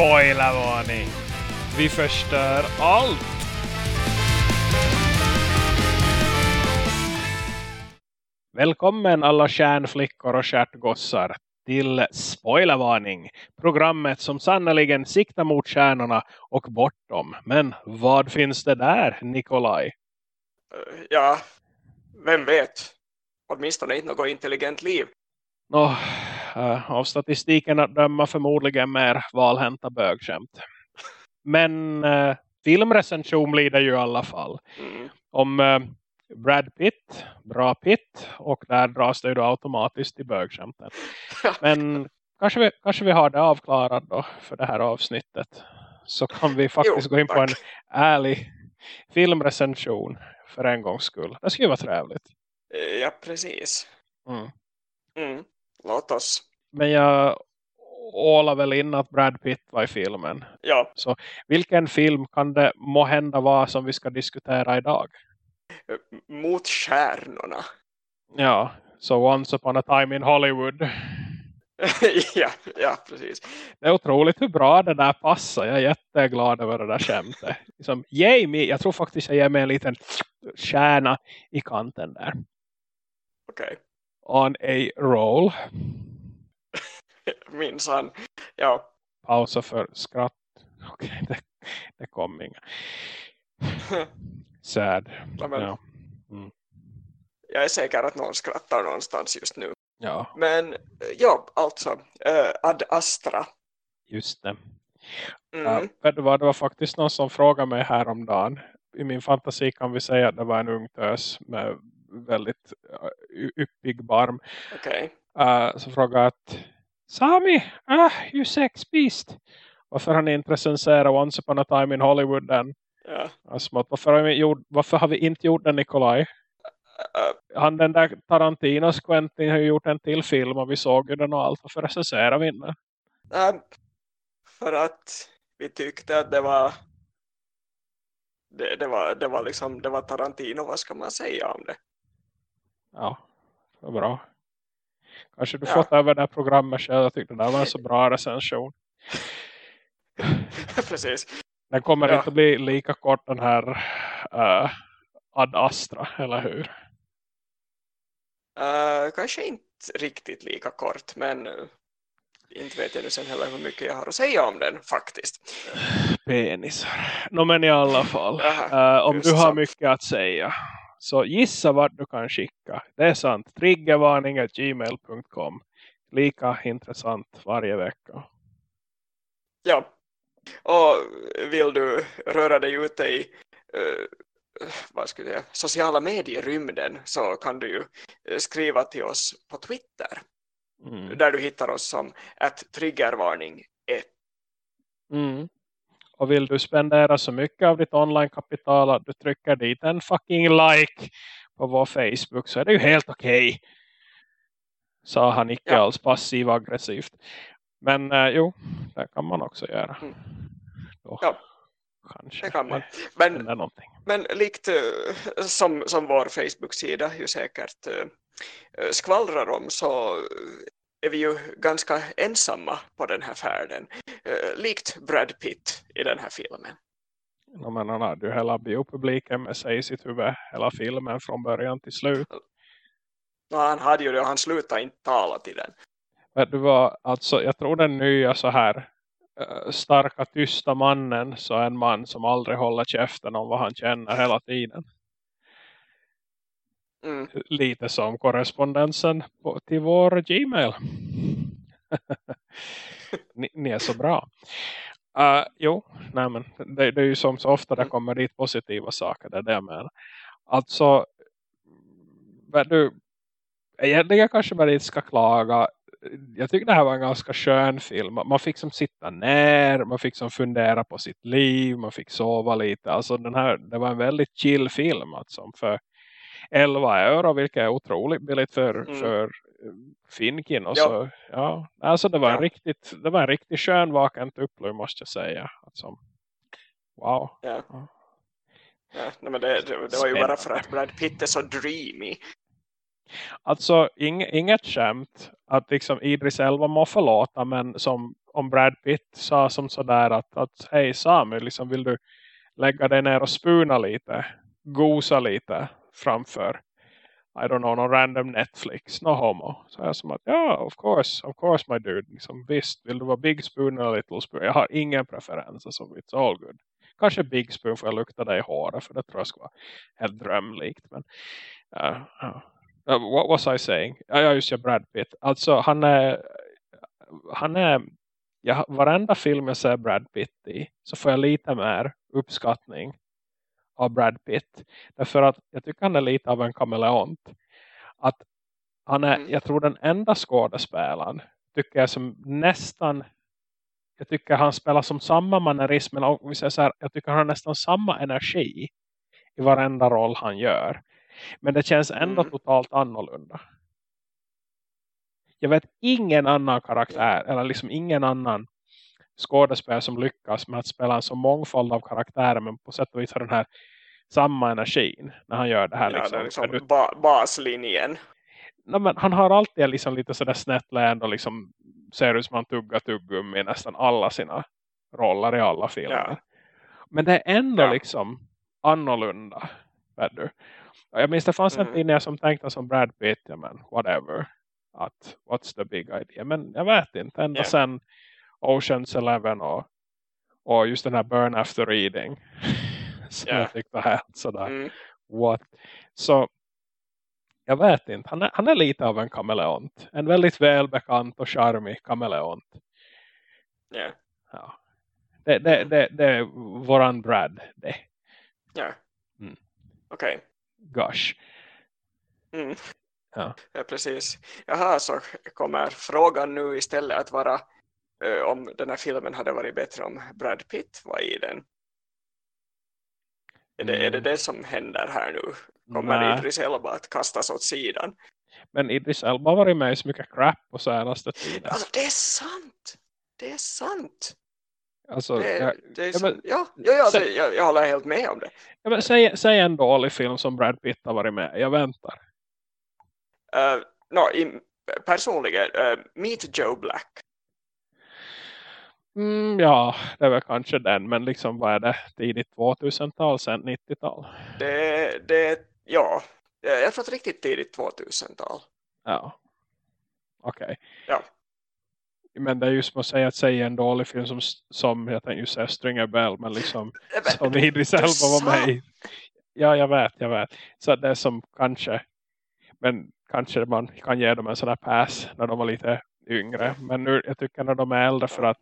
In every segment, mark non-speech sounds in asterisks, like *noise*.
Spoilervarning! Vi förstör allt! Välkommen alla kärnflickor och kärtgossar till Spoilervarning. Programmet som sannoliken siktar mot kärnorna och bortom. Men vad finns det där, Nikolaj? Ja, vem vet? Åtminstone inte något intelligent liv. Oh, uh, av statistiken att döma förmodligen mer valhänta bögskämt. Men uh, filmrecension blir det ju i alla fall. Mm. Om uh, Brad Pitt, bra Pitt och där dras det ju automatiskt till bögskämten. *laughs* Men kanske vi, kanske vi har det avklarat då för det här avsnittet. Så kan vi faktiskt jo, gå in tack. på en ärlig filmrecension för en gångs skull. Det skulle vara trevligt. Ja, precis. Mm. Mm. Låt oss. Men jag ålar väl in att Brad Pitt var i filmen. Ja. Så vilken film kan det må hända vara som vi ska diskutera idag? Mot stjärnorna. Ja, så Once upon a time in Hollywood. *laughs* ja, ja, precis. Det är otroligt hur bra det där passar. Jag är jätteglad över det där skämtet. Liksom, Jamie, jag tror faktiskt jag ger mig en liten kärna i kanten där. Okej. Okay. On a roll. *laughs* Minns han. Ja. Pausa för skratt. *laughs* Okej, okay, det, det kom inga. *laughs* Sad. Ja, men, ja. Mm. Jag är säker att någon skrattar någonstans just nu. Ja. Men ja, alltså. Uh, Ad Astra. Just det. Mm. Uh, det, var, det var faktiskt någon som frågade mig häromdagen. I min fantasi kan vi säga att det var en ung tös med väldigt yppig barm. Okay. Uh, så frågade att Sami, ah, you sex beast. Varför har ni inte recenserat Once upon a time in Hollywood den? Ja. Alltså, varför, har vi gjort, varför har vi inte gjort den Nikolaj? Uh, han den där Tarantinos Quentin har ju gjort en till film och vi såg ju den och allt. Varför recenserar vi den? Uh, för att vi tyckte att det var det, det, var, det var liksom det var Tarantino, vad ska man säga om det? Ja, det var bra. Kanske du ja. fått över det här programmet själv. Jag tyckte det där var en så bra recension. *laughs* Precis. Den kommer ja. inte bli lika kort den här uh, Ad Astra, eller hur? Uh, kanske inte riktigt lika kort, men uh, inte vet jag nu sen heller hur mycket jag har att säga om den faktiskt. Penisar. No, men i alla fall, uh, om du har så. mycket att säga så gissa vad du kan skicka. Det är sant. Triggervarning.gmail.com Lika intressant varje vecka. Ja, och vill du röra dig ute i uh, vad ska jag sociala medierymden så kan du ju eh, skriva till oss på Twitter. Mm. Där du hittar oss som att triggervarning 1. Mm. Och vill du spendera så mycket av ditt online-kapital att du trycker dit en fucking like på vår Facebook så är det ju helt okej. Okay. Sa han icke ja. alls passiv-aggressivt. Men eh, jo, det kan man också göra. Mm. Ja, kanske. det kan man. Men, men likt uh, som, som vår Facebook-sida ju säkert uh, skvallrar om så är vi ju ganska ensamma på den här färden. Uh, likt Brad Pitt i den här filmen. Ja, men han hade ju hela biopubliken med sig i sitt huvud hela filmen från början till slut. Ja, han hade ju det och han slutade inte tala till den. Men det var alltså, jag tror den nya så här uh, starka tysta mannen så en man som aldrig håller käften om vad han känner hela tiden. Mm. Lite som korrespondensen på, till vår Gmail. *laughs* ni, ni, är så bra. Uh, jo, nej men, det, det, är ju som så ofta det mm. kommer dit positiva saker. Det är det jag menar. Alltså, du, egentligen kanske man inte ska klaga jag tycker det här var en ganska skön film. Man fick som sitta ner, man fick som fundera på sitt liv, man fick sova lite. Alltså den här, det var en väldigt chill film alltså, för 11 euro, vilket är otroligt billigt för, mm. för eh, Finkin. Och ja. Så, ja, alltså det var, ja. en riktigt, det var en riktigt skön vakant upplöj måste jag säga. Alltså, wow. Ja. ja. Ja, men det, det, det var ju bara för att Brad Pitt är så dreamy. Alltså ing, inget skämt att liksom Idris Elba må förlåta men som om Brad Pitt sa som sådär att, att hej Samuel liksom vill du lägga dig ner och spuna lite gosa lite framför I don't know, någon random Netflix, no homo. Så jag som att, ja, of course, of course my dude. Liksom, visst, vill du vara big spoon eller little spoon? Jag har ingen preferens, alltså, it's all good. Kanske big spoon får jag lukta dig i håret, för det tror jag ska vara helt drömlikt. Men, uh, uh, what was I saying? Ja, uh, just jag Brad Pitt. Alltså, han är, han är, ja, varenda film jag ser Brad Pitt i, så får jag lite mer uppskattning av Brad Pitt. Därför att jag tycker han är lite av en kameleont. Att han är, mm. jag tror den enda skådespelaren tycker jag som nästan jag tycker han spelar som samma mannerism men vi säger så här, jag tycker han har nästan samma energi i varenda roll han gör. Men det känns ändå mm. totalt annorlunda. Jag vet ingen annan karaktär eller liksom ingen annan skådespelare som lyckas med att spela en så mångfald av karaktärer men på sätt och vis har den här samma energin när han gör det här. Ja, liksom. det liksom du... ba baslinjen. No, men han har alltid liksom lite sådär snett länd och liksom ser ut som han tuggar tuggummi i nästan alla sina roller i alla filmer. Ja. Men det är ändå ja. liksom annorlunda. Vet du? Jag minns det fanns mm. en tidning som tänkte som Brad Pitt, ja men whatever. Att what's the big idea? Men jag vet inte, ända yeah. sen Oceans Eleven och, och just den här Burn After Reading *laughs* som yeah. jag tyckte helt sådär mm. what? Så jag vet inte, han är, han är lite av en kameleont. En väldigt välbekant och charmig kameleont. Yeah. Ja. Det, det, mm. det, det är våran Brad, det. Ja. Mm. Okej. Okay. Gosh. Mm. Ja. ja, precis. Jaha, så kommer frågan nu istället att vara om den här filmen hade varit bättre om Brad Pitt var i den. Är det, mm. är det det som händer här nu? Kommer Nej. Idris Elba att kastas åt sidan? Men Idris Elba har varit med i så mycket crap på senaste tiden. Alltså det är sant! Det är sant! Alltså, det, jag, det är ja, men, ja, ja, alltså, säg, jag, jag håller helt med om det. Ja, men, säg, säg en dålig film som Brad Pitt har varit med. Jag väntar. Uh, no, i, personligen, uh, Meet Joe Black. Mm, ja, det väl kanske den. Men liksom, vad är det? Tidigt 2000-tal, sen 90-tal? Det, det, ja. Jag tror att riktigt tidigt 2000-tal. Ja. Okej. Okay. Ja. Men det är ju som att säga att säga en dålig film som, som jag tänkte ju säga Stringer Bell. Men liksom som Idris Elba var med i. Ja, jag vet, jag vet. Så det är som kanske, men kanske man kan ge dem en sån här pass när de var lite yngre. Men nu, jag tycker när de är äldre för att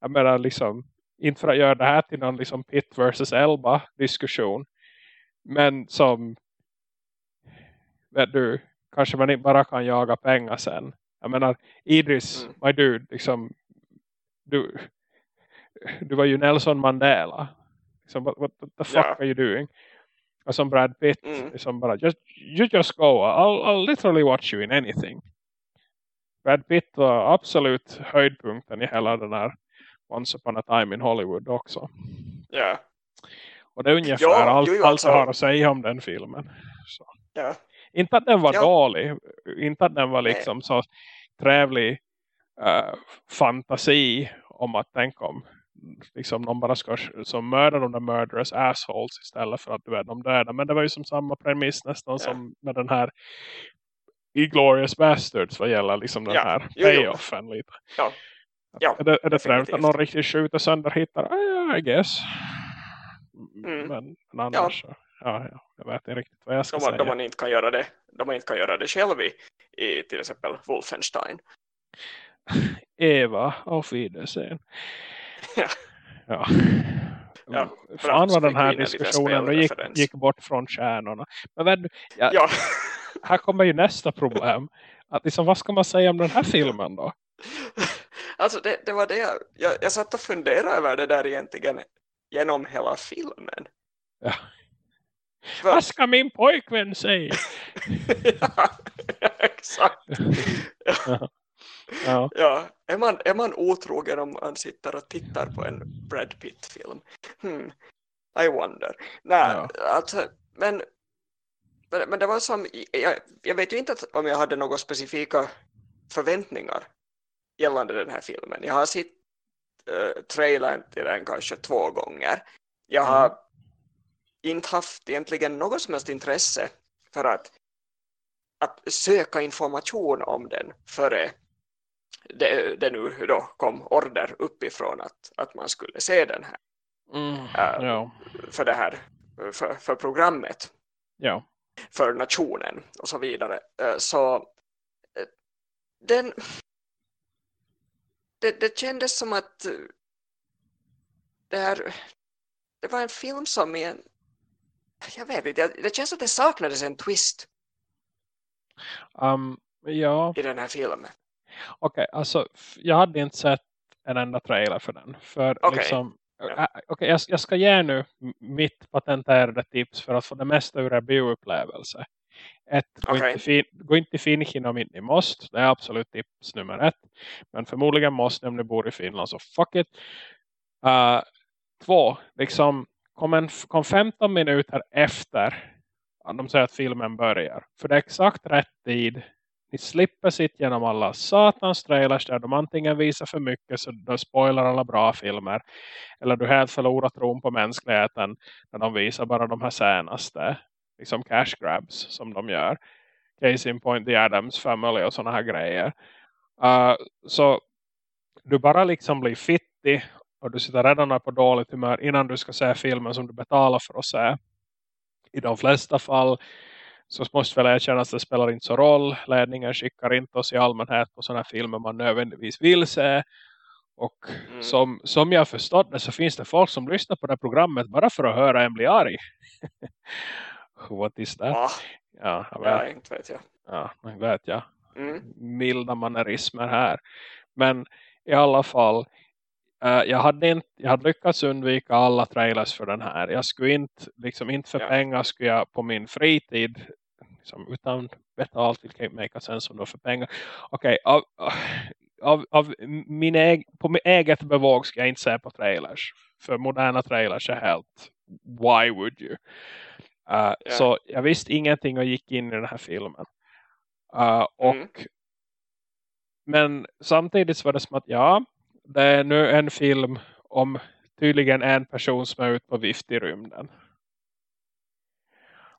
jag menar liksom, inte för att göra det här till någon liksom Pitt versus Elba diskussion. Men som vet du, kanske man inte bara kan jaga pengar sen. Jag menar, Idris, mm. my dude, liksom, du, du var ju Nelson Mandela. Liksom, what, what the fuck yeah. are you doing? Och som Brad Pitt, mm. liksom bara, just, you just go, I'll, I'll literally watch you in anything. Brad Pitt var absolut höjdpunkten i hela den här Once upon a time in Hollywood också. Ja. Och det är ungefär jo, allt, jo, allt jag har att säga om den filmen. Ja. Inte att den var ja. dålig. Inte att den var liksom Nej. så trevlig uh, fantasi om att tänka om liksom någon bara ska som mörda de där murderous assholes istället för att du vet de döda. Men det var ju som samma premiss nästan ja. som med den här Glorious Bastards vad gäller liksom den ja, här payoffen lite. Ja. Ja, är det, är det trevligt att någon riktigt skjuter sönder hittar? I guess. Mm. Men, men annars ja. ja, ja, jag vet inte riktigt vad jag ska de, säga. De man inte kan göra det, de man inte kan göra det själv i, i till exempel Wolfenstein. *laughs* Eva och Wiedersehen. Ja. ja. Ja, Fan vad den här diskussionen gick, gick bort från kärnorna. Men vänta, ja, ja här kommer ju nästa problem. Att liksom, vad ska man säga om den här filmen då? Alltså det, det var det jag, jag, jag satt och funderade över det där egentligen genom hela filmen. Ja. För... Vad ska min pojkvän säga? *laughs* ja, exakt. Ja. Ja. ja. Är, man, är man otrogen om man sitter och tittar på en Brad Pitt-film? Hmm. I wonder. Nej, ja. alltså, men men, men det var som, jag, jag vet ju inte att, om jag hade några specifika förväntningar gällande den här filmen. Jag har sett uh, trailern till den kanske två gånger. Jag mm. har inte haft egentligen något som helst intresse för att, att söka information om den före det, det nu då kom order uppifrån att, att man skulle se den här. Mm, uh, ja. För det här, för, för programmet. Ja. För nationen och så vidare. Uh, så uh, den det, det kändes som att det här det var en film som i en jag vet inte, det känns att det saknades en twist um, ja. i den här filmen. Okej, okay, alltså jag hade inte sett en enda trailer för den. För okay. liksom. Okay, jag, jag ska ge nu mitt patenterade tips för att få det mesta ur en bioupplevelse. Ett, gå, okay. inte fin, gå inte till Finland om inte ni måste. Det är absolut tips nummer ett. Men förmodligen måste ni om ni bor i Finland. Så fuck it. Uh, två, liksom kom, en, kom 15 minuter efter att de säger att filmen börjar. För det är exakt rätt tid. Ni slipper sitta genom alla satans trailers där de antingen visar för mycket så de spoilar alla bra filmer. Eller du helt förlorar tron på mänskligheten när de visar bara de här senaste liksom cash grabs som de gör. Case in point, The Adams Family och sådana här grejer. Uh, så du bara liksom blir fittig och du sitter redan på dåligt humör innan du ska se filmen som du betalar för att se. I de flesta fall så måste väl erkänna att det spelar inte så roll. Ledningen skickar inte oss i allmänhet på sådana filmer man nödvändigtvis vill se. Och mm. som, som jag förstått det så finns det folk som lyssnar på det programmet bara för att höra en bli arg. What is that? Ja, ja, jag vet. ja inte vet jag. Ja, jag vet jag. Mm. Milda mannerismer här. Men i alla fall jag, hade inte, jag hade lyckats undvika alla trailers för den här. Jag skulle inte, liksom inte för ja. pengar skulle jag på min fritid liksom, utan betalt, vilket make sense om då för pengar. Okej, okay, av, av, av min eg, på min eget bevåg ska jag inte se på trailers. För moderna trailers är helt, why would you? Uh, yeah. Så jag visste ingenting och gick in i den här filmen. Uh, och mm. Men samtidigt var det som att ja, det är nu en film om tydligen en person som är ute på vift i rymden.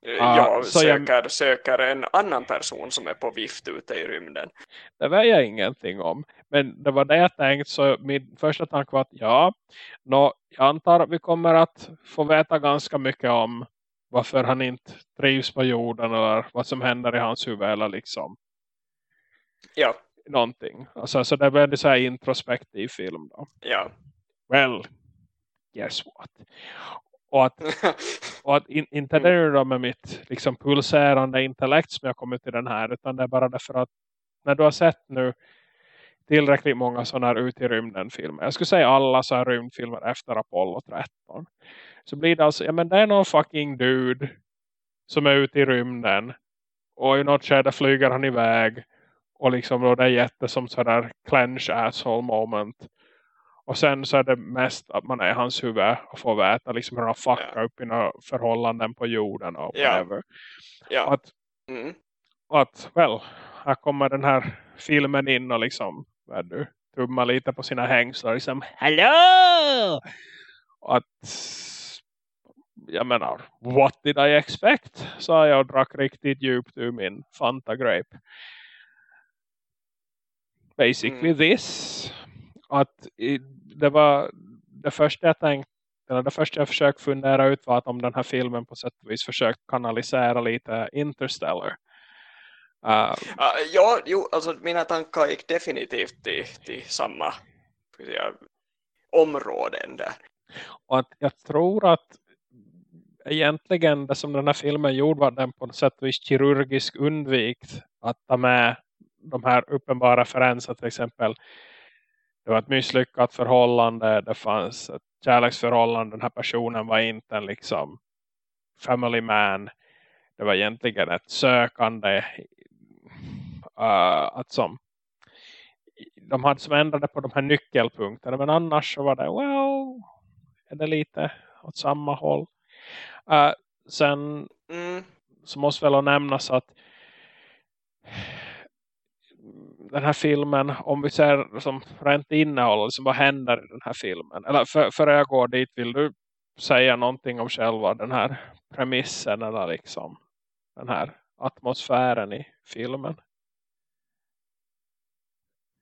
Eh, ja, uh, söker, jag, söker en annan person som är på vift ute i rymden. Det vet jag ingenting om. Men det var det jag tänkte. Så min första tanke var att ja, nå, jag antar att vi kommer att få veta ganska mycket om varför han inte trivs på jorden eller vad som händer i hans huvud eller liksom. Ja någonting. Alltså, så det blir en så här introspektiv film då. Ja. Well, guess what? Och att, *laughs* och att in, inte det är då med mitt liksom pulserande intellekt som jag kommit till den här. Utan det är bara därför att när du har sett nu tillräckligt många sådana här ut i rymden filmer. Jag skulle säga alla så här rymdfilmer efter Apollo 13. Så blir det alltså, ja men det är någon fucking dude som är ute i rymden. Och i något skede flyger han iväg. Och liksom då det är jätte som sådär clench asshole moment. Och sen så är det mest att man är i hans huvud och får veta liksom hur han fuckar yeah. upp några förhållanden på jorden och whatever. Yeah. Att, mm. att, well, här kommer den här filmen in och liksom, vad du, tummar lite på sina hängslar liksom, hallå! Och att, jag menar, what did I expect? Sa jag och drack riktigt djupt ur min Fanta Grape basically mm. this. Att det var det första jag tänkte eller det första jag försökte fundera ut var att om den här filmen på sätt och vis försökt kanalisera lite Interstellar. Uh, uh, ja, jo, alltså mina tankar gick definitivt till, till samma säga, områden där. Och att jag tror att egentligen det som den här filmen gjorde var den på sätt och vis kirurgisk undvikt att ta med de här uppenbara referenser till exempel det var ett misslyckat förhållande det fanns ett kärleksförhållande den här personen var inte en liksom family man det var egentligen ett sökande uh, att som de hade som ändrade på de här nyckelpunkterna men annars så var det well är det lite åt samma håll uh, sen mm. så måste väl nämnas att den här filmen, om vi ser som rent innehåll, liksom vad händer i den här filmen? Eller för, för jag går dit, vill du säga någonting om själva den här premissen eller liksom den här atmosfären i filmen?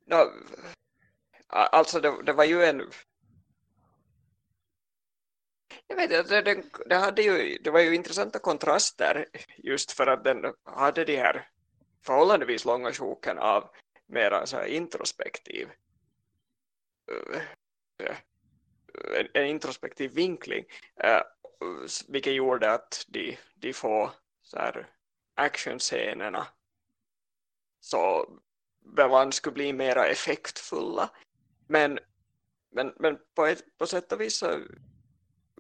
No, alltså det, det var ju en jag vet inte, det, det, hade ju, det var ju intressanta kontraster just för att den hade de här förhållandevis långa sjoken av mera så här introspektiv eh, en, en introspektiv vinkling uh, vilket gjorde att de, de få så här actionscenerna så bevan skulle bli mera effektfulla men, men, men på, ett, på sätt och vis så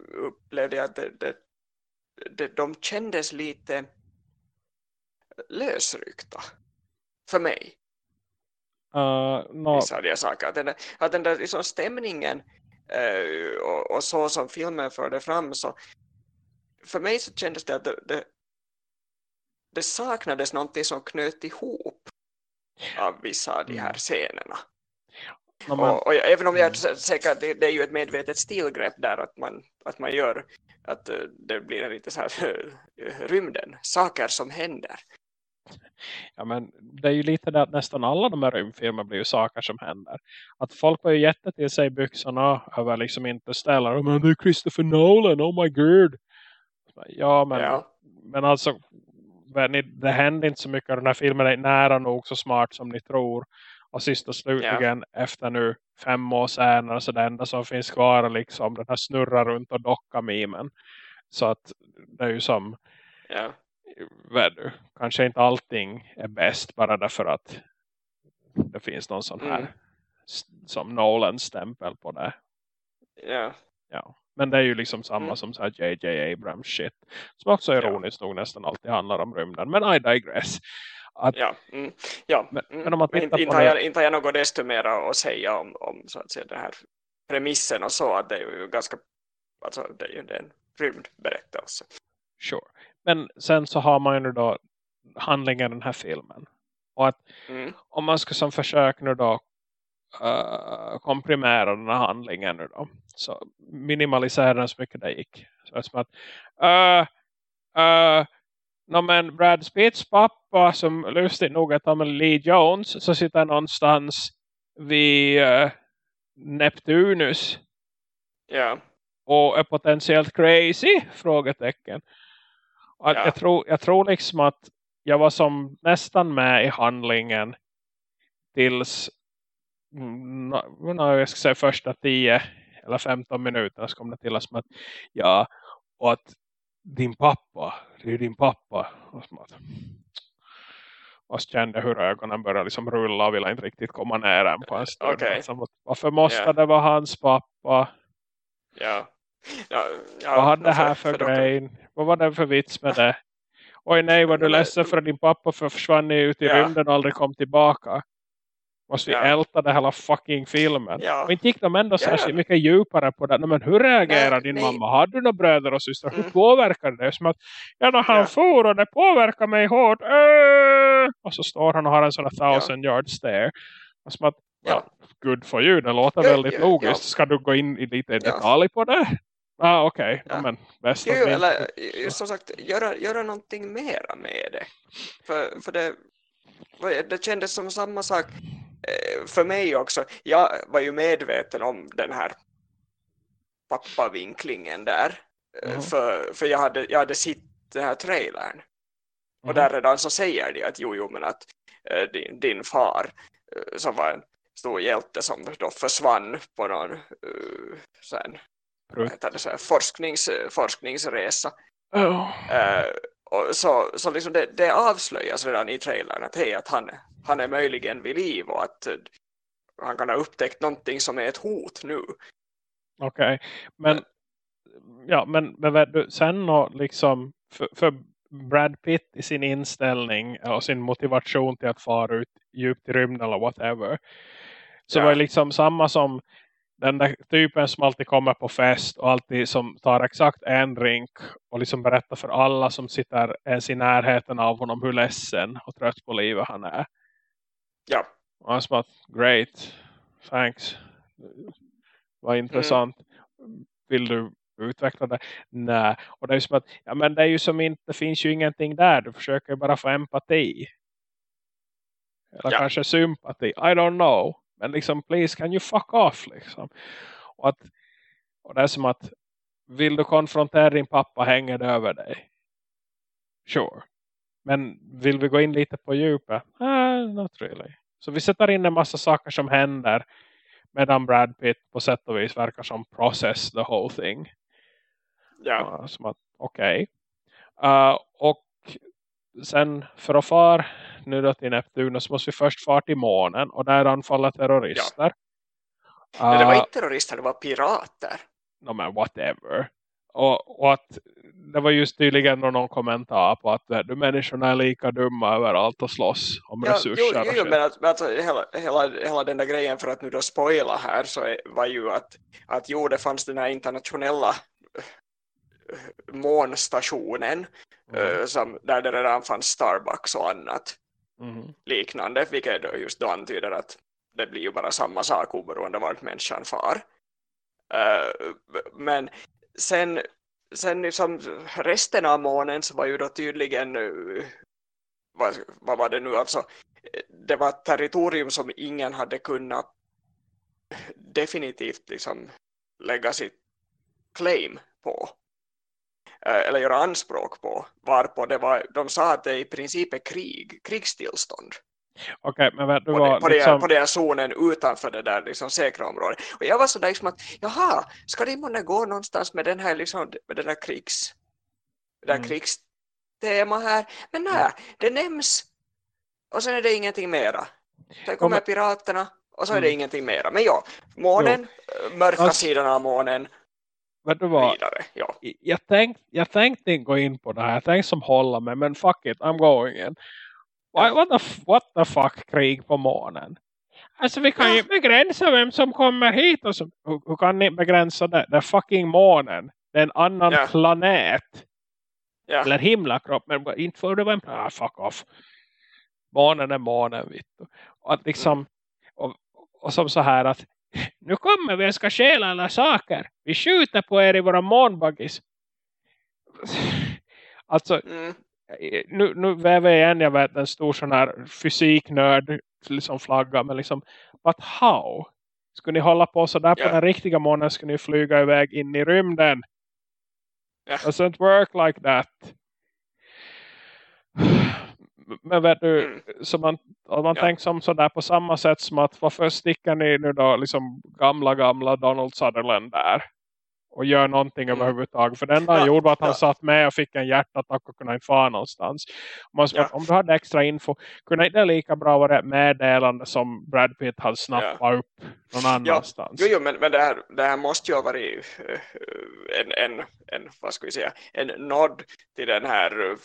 upplevde jag att det, det, det, de kändes lite lösryckta för mig. Uh, no. Vissa av saker. Att den, att den där liksom stämningen uh, och, och, så som filmen förde fram så för mig så kändes det att det, det, det saknades någonting som knöt ihop av vissa av de här mm. scenerna. Man... Och, och, även om jag är mm. säker att det, det, är ju ett medvetet stilgrepp där att man, att man gör att uh, det blir lite så här *laughs* rymden, saker som händer. Ja men det är ju lite det att nästan alla de här rymdfilmer blir ju saker som händer. Att folk var ju jätte till sig byxorna över liksom inte ställa. Men det är Christopher Nolan, oh my god. Ja men, ja. men alltså det händer inte så mycket. Den här filmen är nära nog så smart som ni tror. Och sist och slutligen ja. efter nu fem år senare så det enda som finns kvar är liksom den här snurra runt och docka mimen. Så att det är ju som ja. Du, kanske inte allting är bäst bara därför att det finns någon sån här mm. som Nolan stämpel på det. Ja. Ja. Men det är ju liksom samma mm. som så här J.J. Abrams shit. Som också ironiskt ja. nog nästan alltid handlar om rymden. Men I digress. Att, ja, mm, ja. Men, mm. men om man men inte, har jag, inte har jag något desto mer att säga om, om så att säga, den här premissen och så att det är ju ganska alltså det är ju en rymdberättelse. Sure. Men sen så har man ju då handlingen i den här filmen. Och att mm. om man ska som försök nu då uh, komprimera den här handlingen nu då. Så minimalisera den så mycket det gick. Så att, uh, uh, no, men Brad Spitts pappa som lustigt nog är Lee Jones så sitter någonstans vid uh, Neptunus. Ja. Och är potentiellt crazy? Frågetecken. Att ja. jag, tror, jag tror liksom att jag var som nästan med i handlingen tills no, jag ska säga första 10 eller 15 minuter så kom det till att ja, och att din pappa, det är din pappa. Och så kände hur ögonen började liksom rulla och ville inte riktigt komma ner än på en stund. Okay. Varför måste yeah. det vara hans pappa? Ja. Ja, ja vad hade det här för, för grej? Vad var det för vits med det? Oj nej, var du ledsen för att din pappa försvann ut i ja. rymden och aldrig kom tillbaka? Måste vi ja. älta det hela fucking filmen. Ja. Och inte gick de ändå ja. särskilt mycket djupare på det. Men hur reagerar din nej. mamma? Hade du några bröder och systrar? Mm. Hur påverkade det? Som att, ja, när han ja. for och det påverkar mig hårt. Äh! Och så står han och har en sån här thousand yard stare. Och som att, ja. good for you. Det låter ja, väldigt logiskt. Ska du gå in i lite detalj på det? Ah, okej. Okay. Ja. Men bäst jo, eller som sagt, göra, göra någonting mera med det. För, för det, det kändes som samma sak Eh, för mig också, jag var ju medveten om den här pappavinklingen där. Mm. För, för jag hade, jag hade sett den här trailern. Mm. Och där redan så säger de att jo, jo men att äh, din, din far som var en stor hjälte som då försvann på någon äh, sen, det, så här, forsknings, forskningsresa. Oh. Äh, och så, så liksom det, det avslöjas redan i trailern att, hej, att han, han är möjligen vid liv och att uh, han kan ha upptäckt någonting som är ett hot nu. Okej, okay. men ja, men, men sen och liksom för, för, Brad Pitt i sin inställning och sin motivation till att fara ut djupt i rymden eller whatever så ja. var det liksom samma som den där typen som alltid kommer på fest och alltid som tar exakt en drink och liksom berättar för alla som sitter ens i närheten av honom hur ledsen och trött på livet han är. Ja. Och han sa great, thanks. Vad intressant. Mm. Vill du utveckla det? Nej. Och det är som att, ja men det är ju som inte, det finns ju ingenting där. Du försöker bara få empati. Eller ja. kanske sympati. I don't know. Men liksom, please, can you fuck off? Liksom. Och, att, och det är som att, vill du konfrontera din pappa, hänger det över dig? Sure. Men vill vi gå in lite på djupet? Ah, not really. Så vi sätter in en massa saker som händer. Medan Brad Pitt på sätt och vis verkar som process the whole thing. Ja. Uh, som att, okej. Okay. Uh, och sen för att fara nu då till Neptunus måste vi först fara till månen och där anfalla terrorister. Ja. Uh, det var inte terrorister, det var pirater. No men whatever. Och, och att det var just tydligen någon kommentar på att du människorna är lika dumma överallt och slåss om ja, resurser. Jo, jo men att, alltså, hela, hela, hela den där grejen för att nu då spoila här så var ju att, att jo det fanns den här internationella månstationen mm. uh, som, där det redan fanns Starbucks och annat mm. liknande vilket då just då antyder att det blir ju bara samma sak oberoende vart människan far. Uh, men sen, sen liksom resten av månen så var ju då tydligen uh, vad, vad var det nu alltså eh, det var ett territorium som ingen hade kunnat definitivt liksom lägga sitt claim på eller göra anspråk på varpå det var, de sa att det i princip är krig, krigstillstånd. Okej, okay, men du på, var det, på, liksom... det, på den zonen utanför det där liksom säkra området. Och jag var så där liksom att, jaha, ska det månne gå någonstans med den här liksom, med den här krigs, det mm. krigstema här? Men nej, det nämns och sen är det ingenting mera. Sen kommer men... piraterna och så är det mm. ingenting mera. Men ja, månen, jo. Eh, mörka alltså... sidan av månen vet du vad? Vidare, ja. jag, tänkte, jag tänkte inte gå in på det här. Jag tänkte som hålla mig. Men fuck it, I'm going in. Why, what, the, what the fuck krig på månen? Alltså vi kan ju begränsa vem som kommer hit. Och så, hur, hur kan ni begränsa det? Det är fucking månen. Det är en annan ja. planet. Ja. Eller himlakropp. Men inte för det var en ah, fuck off. Månen är månen. Vitt. Och, att liksom, mm. och, och som så här att nu kommer vi och ska stjäla alla saker. Vi skjuter på er i våra månbaggis. Alltså, mm. nu, nu väver jag igen, jag vet en stor sån här fysiknörd liksom flagga, men liksom, but how? Skulle ni hålla på så där yeah. på den riktiga månen skulle ni flyga iväg in i rymden. Yeah. Doesn't work like that men vet du, mm. så man, om man ja. tänker som sådär på samma sätt som att varför sticker ni nu då liksom gamla gamla Donald Sutherland där och gör någonting mm. överhuvudtaget. För den enda han gjorde var att han ja. satt med och fick en hjärtattack och kunde inte fara någonstans. Man ja. om du hade extra info, kunde inte lika bra vara ett meddelande som Brad Pitt hade snappat ja. upp någon annanstans? Jo, jo men, men det, här, det här måste ju ha varit uh, en, en, en, vad ska vi säga, en nod till den här uh,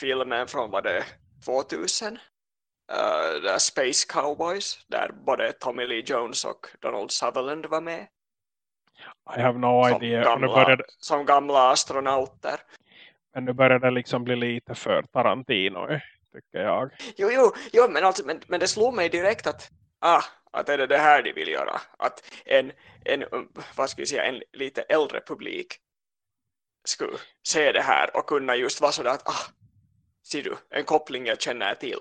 filmen från vad det 2000 uh, Space Cowboys där både Tommy Lee Jones och Donald Sutherland var med. I have no som idea. Gamla, började... Som gamla astronauter. Men nu börjar det liksom bli lite för Tarantino, tycker jag. Jo, jo, jo men, alltså, men, men det slog mig direkt att, ah, att är det det här de vill göra? Att en, en, vad ska säga, en lite äldre publik skulle se det här och kunna just vara sådär att ah, ser du, en koppling jag känner till.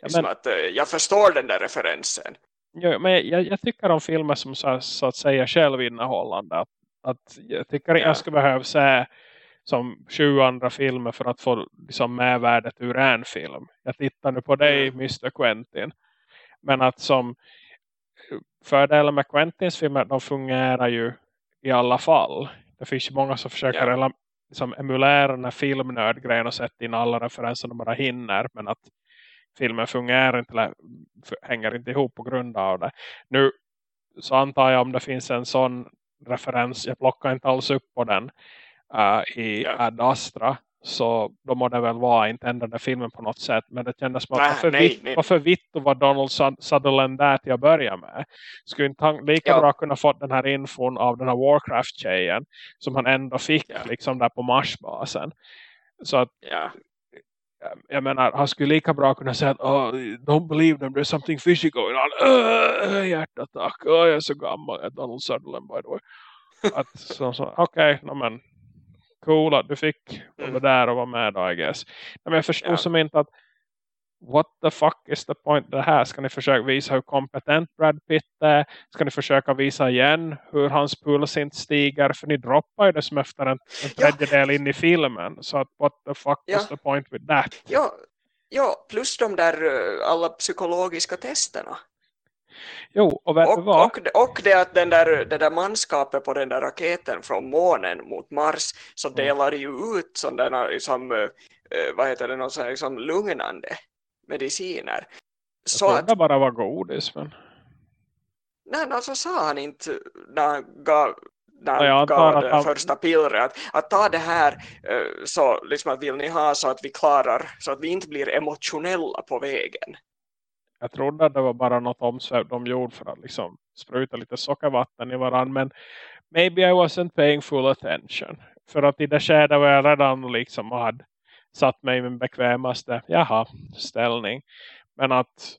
Ja, men, att, uh, jag förstår den där referensen. Ja, men jag, jag tycker om filmer som så, så att säga självinnehållande. Att, att jag tycker ja. jag skulle behöva se som 20 andra filmer för att få liksom, medvärdet ur en film. Jag tittar nu på dig, mm. Mr. Quentin. Men att som fördelen med Quentins filmer, de fungerar ju i alla fall. Det finns ju många som försöker ja liksom emulera den här filmnördgrejen och sätta in alla referenser de bara hinner. Men att filmen fungerar inte eller hänger inte ihop på grund av det. Nu så antar jag om det finns en sån referens, jag plockar inte alls upp på den uh, i. Ad Astra så då må det väl vara inte ändra filmen på något sätt. Men det kändes som att varför, nej, vitt, nej. varför vitt var Donald Sutherland där till att börja med? Skulle inte han lika ja. bra kunna fått den här infon av den här Warcraft-tjejen som han ändå fick ja. liksom där på Marsbasen. Så att ja. jag menar, han skulle lika bra kunna säga att oh, don't believe them, there's something fishy going on. Uh, hjärtattack, oh, jag är så gammal, Donald Sutherland by the way. Okej, okay, no, men cool att du fick mm. där och vara med då, I guess. Men jag förstår ja. som inte att what the fuck is the point det här? Ska ni försöka visa hur kompetent Brad Pitt är? Ska ni försöka visa igen hur hans puls inte stiger? För ni droppar ju det som efter en, en tredjedel ja. in i filmen. Så att what the fuck ja. was the point with that? Ja, ja plus de där uh, alla psykologiska testerna. Jo, och vet och, du vad? Och, och det att den där, det där manskapet på den där raketen från månen mot Mars så mm. delar ju ut sådana liksom, uh, vad heter det, något sådär, liksom lugnande mediciner. Jag så att det bara var godis, men... Nej, alltså sa han inte när han gav, när han gav det han... första pillret att, att ta det här uh, så liksom att vill ni ha så att vi klarar så att vi inte blir emotionella på vägen. Jag trodde att det var bara något omsväv de gjorde för att liksom spruta lite sockervatten i varandra. Men maybe I wasn't paying full attention. För att i det skedet var jag redan liksom hade satt mig i min bekvämaste jaha, ställning. Men att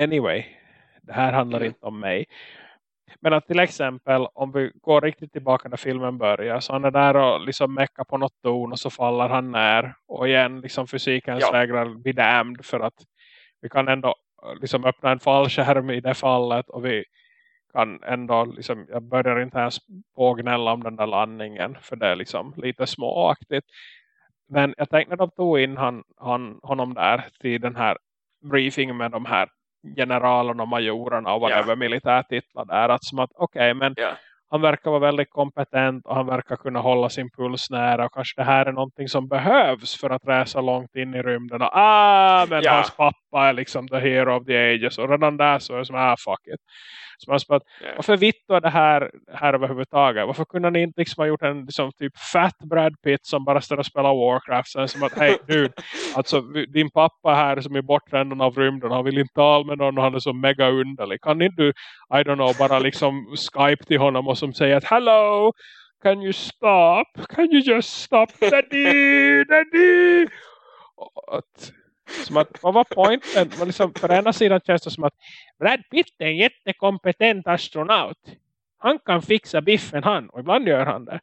anyway, det här handlar mm. inte om mig. Men att till exempel om vi går riktigt tillbaka när filmen börjar så han är där och liksom meckar på något ton och så faller han ner. Och igen liksom fysikens ja. vägrar bli damned för att vi kan ändå liksom öppna en fallskärm i det fallet och vi kan ändå liksom, jag börjar inte ens pågnälla om den där landningen för det är liksom lite småaktigt. Men jag tänkte att de tog in han, han, honom där till den här briefingen med de här generalerna och majorerna och whatever yeah. militärtitlar där. Att som att okej okay, men yeah. Han verkar vara väldigt kompetent och han verkar kunna hålla sin puls nära och kanske det här är någonting som behövs för att resa långt in i rymden. Och, ah, men yeah. hans pappa är liksom the hero of the ages och redan där så är det som, ah fuck it. Så man bara, yeah. varför vittar det här, här överhuvudtaget? Varför kunde ni inte liksom ha gjort en liksom, typ fat Brad Pitt som bara står och spelar Warcraft? Sen som att, hej *laughs* dude, alltså din pappa här som är bortränden av rymden, han vill inte tala med någon och han är så mega underlig. Kan inte du, I don't know, bara liksom Skype till honom och som säger att hello, can you stop? Can you just stop? Daddy, *laughs* daddy! Att, som att, vad var poängen? Men liksom, för ena sidan känns det som att Brad Pitt är en jättekompetent astronaut. Han kan fixa biffen han. Och ibland gör han det.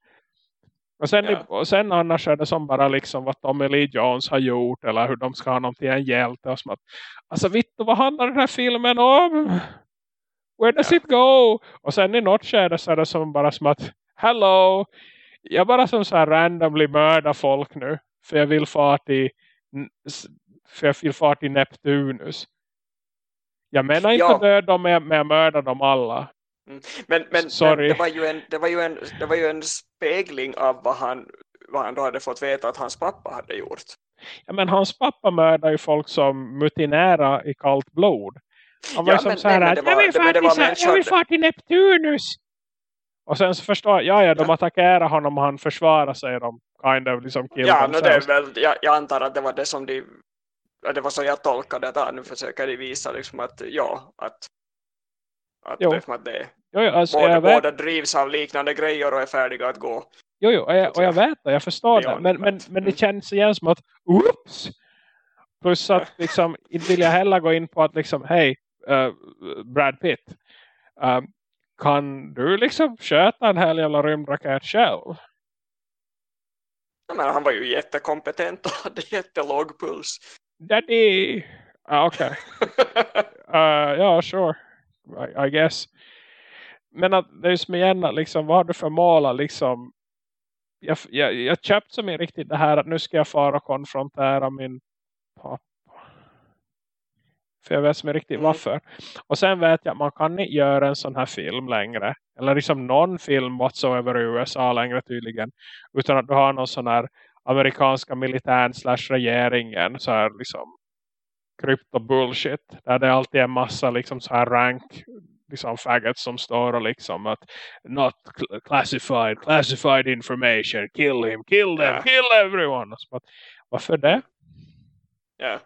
Och sen, ja. och sen annars är det som bara liksom vad Tommy Lee Jones har gjort. Eller hur de ska ha någon till en hjälte. Och som att, alltså Vittu, vad handlar den här filmen om? Where does ja. it go? Och sen i något skede så är det som bara som att Hello! Jag bara som så här randomly mördar folk nu. För jag vill få till för jag vill fara till Neptunus. Jag menar inte ja. döda dem, men jag mördar dem alla. Mm. Men, men, men, det, var ju en, det, var ju en, det var ju en spegling av vad han, vad han då hade fått veta att hans pappa hade gjort. Ja, men hans pappa mördar ju folk som mutinära i kallt blod. Han var ja, som men, så här nej, var, jag vill fara till, jag vill fara till Neptunus. Och sen så förstår jag, ja, de ja. attackerar honom och han försvarar sig. De kind of liksom Ja, no, det väl, jag, jag antar att det var det som de det var så jag tolkade det. Nu försöker de visa liksom att ja, att, att, jo. Liksom att det jo, jo, alltså, båda, båda drivs av liknande grejer och är färdiga att gå. Jo, jo och, jag, och jag vet det, jag förstår det. Men, men, men det mm. känns igen som att, oops! Plus att *laughs* liksom, inte vill jag heller gå in på att liksom, hej, uh, Brad Pitt. Uh, kan du liksom köta en hel jävla rymdraket själv? Ja, men han var ju jättekompetent och hade jättelåg puls. Daddy! Ah, Okej. Okay. *laughs* uh, ja, sure. I, I, guess. Men att det är som igen att liksom, vad har du för mål liksom jag, jag, jag köpt som är riktigt det här att nu ska jag fara och konfrontera min pappa. För jag vet som är riktigt mm. varför. Och sen vet jag att man kan inte göra en sån här film längre. Eller liksom någon film whatsoever i USA längre tydligen. Utan att du har någon sån här amerikanska militären slash regeringen så här liksom krypto bullshit där det alltid är massa liksom så här rank liksom faggots som står och liksom att not classified, classified information, kill him, kill them, yeah. kill everyone. Att, varför det? Ja. Yeah.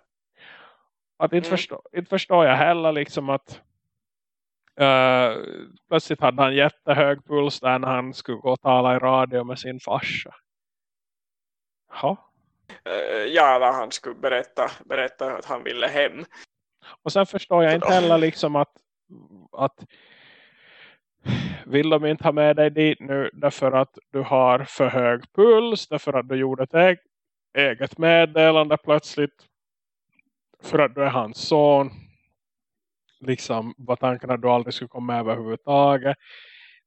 Att inte, mm. förstå, inte förstår jag heller liksom att uh, plötsligt hade han jättehög puls där när han skulle gå och tala i radio med sin farsa. Ja. Uh, ja, när han skulle berätta, berätta att han ville hem. Och sen förstår jag inte heller liksom att, att vill de inte ha med dig dit nu därför att du har för hög puls, därför att du gjorde ett eget meddelande plötsligt för att du är hans son liksom var tanken att du aldrig skulle komma överhuvudtaget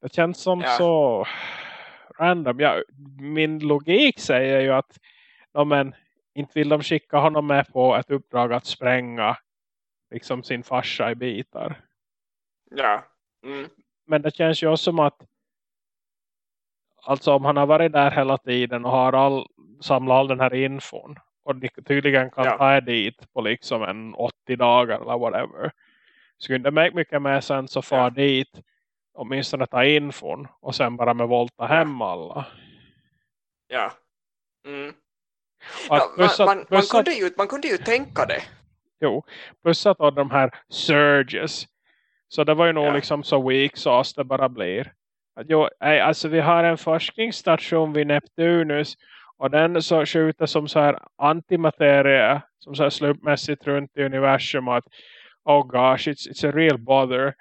det känns som ja. så random ja, min logik säger ju att ja, men, inte vill de skicka honom med på ett uppdrag att spränga liksom sin farsa i bitar ja mm. men det känns ju också som att alltså om han har varit där hela tiden och har all, samlat all den här infon och tydligen kan ja. ta er dit på liksom en 80 dagar eller whatever. Skulle det make mycket mer sens att fara ja. dit åtminstone ta infon och sen bara med volta hem alla. Ja. Mm. Ja, man, man, man, kunde ju, man kunde ju tänka det. Jo, plus att de här surges. Så det var ju nog ja. liksom så weak sauce det bara blir. Att jo, alltså vi har en forskningsstation vid Neptunus och den så skjuter som så här antimateria som så här slumpmässigt runt i universum att oh gosh, it's, it's a real bother.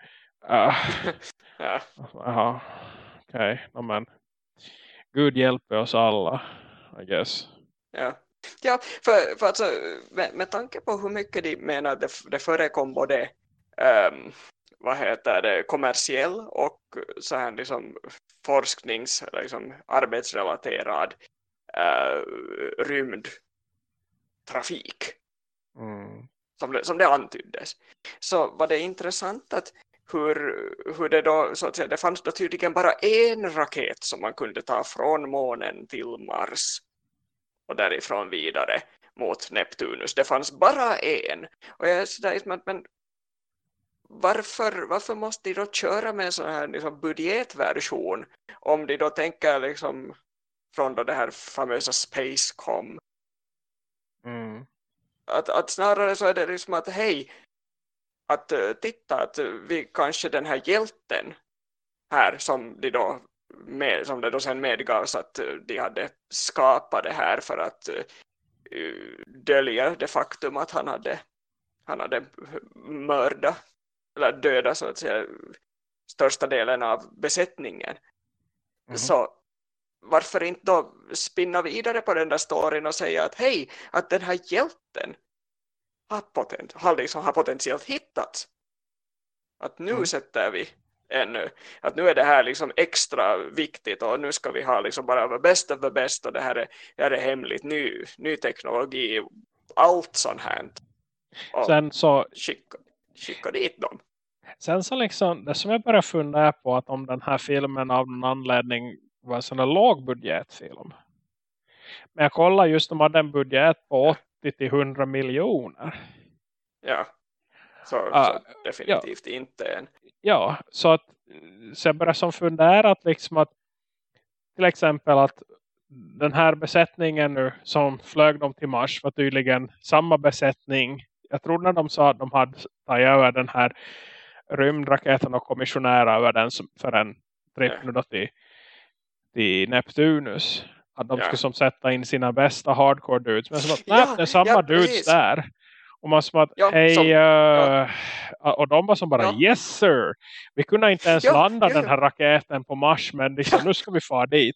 Uh, *laughs* ja. Jaha, okej. Okay. men Gud hjälper oss alla, I guess. Ja, ja för, för alltså, med, med tanke på hur mycket de menar det, det förekom både um, vad heter det, kommersiell och så här liksom forsknings- eller liksom arbetsrelaterad uh, rymdtrafik. Mm. Som, det, som det antyddes. Så var det intressant att hur, hur det då, så att säga, det fanns då tydligen bara en raket som man kunde ta från månen till Mars och därifrån vidare mot Neptunus. Det fanns bara en. Och jag är sådär, men, men varför, varför måste de då köra med en sån här liksom, budgetversion om de då tänker liksom från då det här famösa Spacecom. Mm. Att, att snarare så är det liksom att hej, att uh, titta att vi kanske den här hjälten här som de då med, som det då sen medgavs att uh, de hade skapat det här för att uh, dölja det faktum att han hade han hade mördat eller döda så att säga största delen av besättningen mm. så varför inte då spinna vidare på den där storyn och säga att hej, att den här hjälten har, potent, har, liksom, har potentiellt hittats. Att nu mm. sätter vi ännu, att nu är det här liksom extra viktigt och nu ska vi ha liksom bara the best of the best och det här är, det här är hemligt, ny, ny teknologi, allt sånt här. Och Sen så skicka, skicka dit dem. Sen så liksom, det som jag börjar fundera på att om den här filmen av någon anledning var en sån här lågbudgetfilm. Men jag kollar just de hade en budget på 80 till 100 miljoner. Ja, så, uh, så definitivt ja. inte en. Ja, så att så jag börjar som fundera att liksom att till exempel att den här besättningen nu som flög dem till Mars var tydligen samma besättning. Jag tror när de sa att de hade tagit över den här rymdraketen och kommissionära över den för en trip nu till till Neptunus. Att de ja. skulle som sätta in sina bästa hardcore dudes. Men som att, *laughs* nej, ja, det är samma ja, dudes precis. där. Och man som att, ja, hej, som, uh, och de var som bara, yes sir. Vi kunde inte ens landa den här raketen på Mars, men liksom, nu ska vi få dit.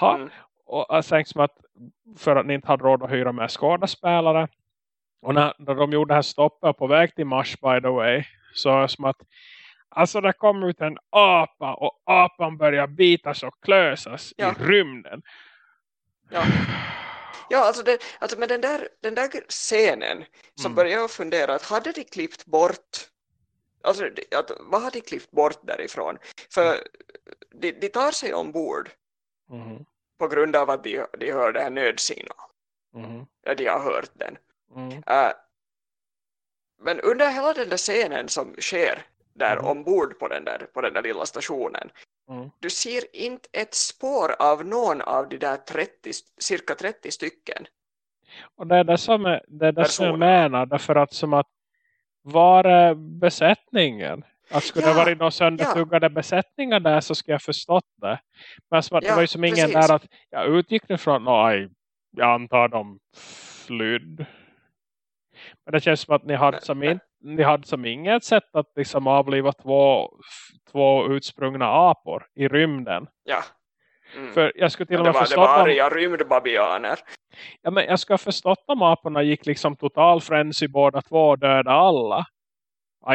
Ha. Mm. Och sen som att, för att ni inte hade råd att hyra med skådespelare. Och när, när de gjorde det här stoppet på väg till Mars, by the way, så som att Alltså det kom ut en apa och apan börjar bitas och klösas ja. i rymden. Ja, ja alltså, det, alltså med den där, den där scenen så mm. började jag fundera att hade de klippt bort alltså att, vad har de klippt bort därifrån? För mm. de, de tar sig ombord mm. på grund av att de, de hör den här nödsignal. Mm. Ja, de har hört den. Mm. Uh, men under hela den där scenen som sker där mm. ombord på den där, på den där lilla stationen. Mm. Du ser inte ett spår av någon av de där 30, cirka 30 stycken. Och det är det som, är, det är det som jag menar. Därför att som att var är besättningen? Att skulle ja, det varit några söndertuggade ja. besättningar där så skulle jag förstått det. Men som att ja, det var ju som precis. ingen där att jag utgick ifrån, nej, jag antar de flydd. Men det känns som att ni hade som, in, ni hade som inget sätt att liksom avliva två, två utsprungna apor i rymden. Ja. Mm. För jag skulle till och med det var, förstått det var om, rymdbabianer. Ja, men jag ha förstått om aporna gick liksom total frenzy båda två och döda alla.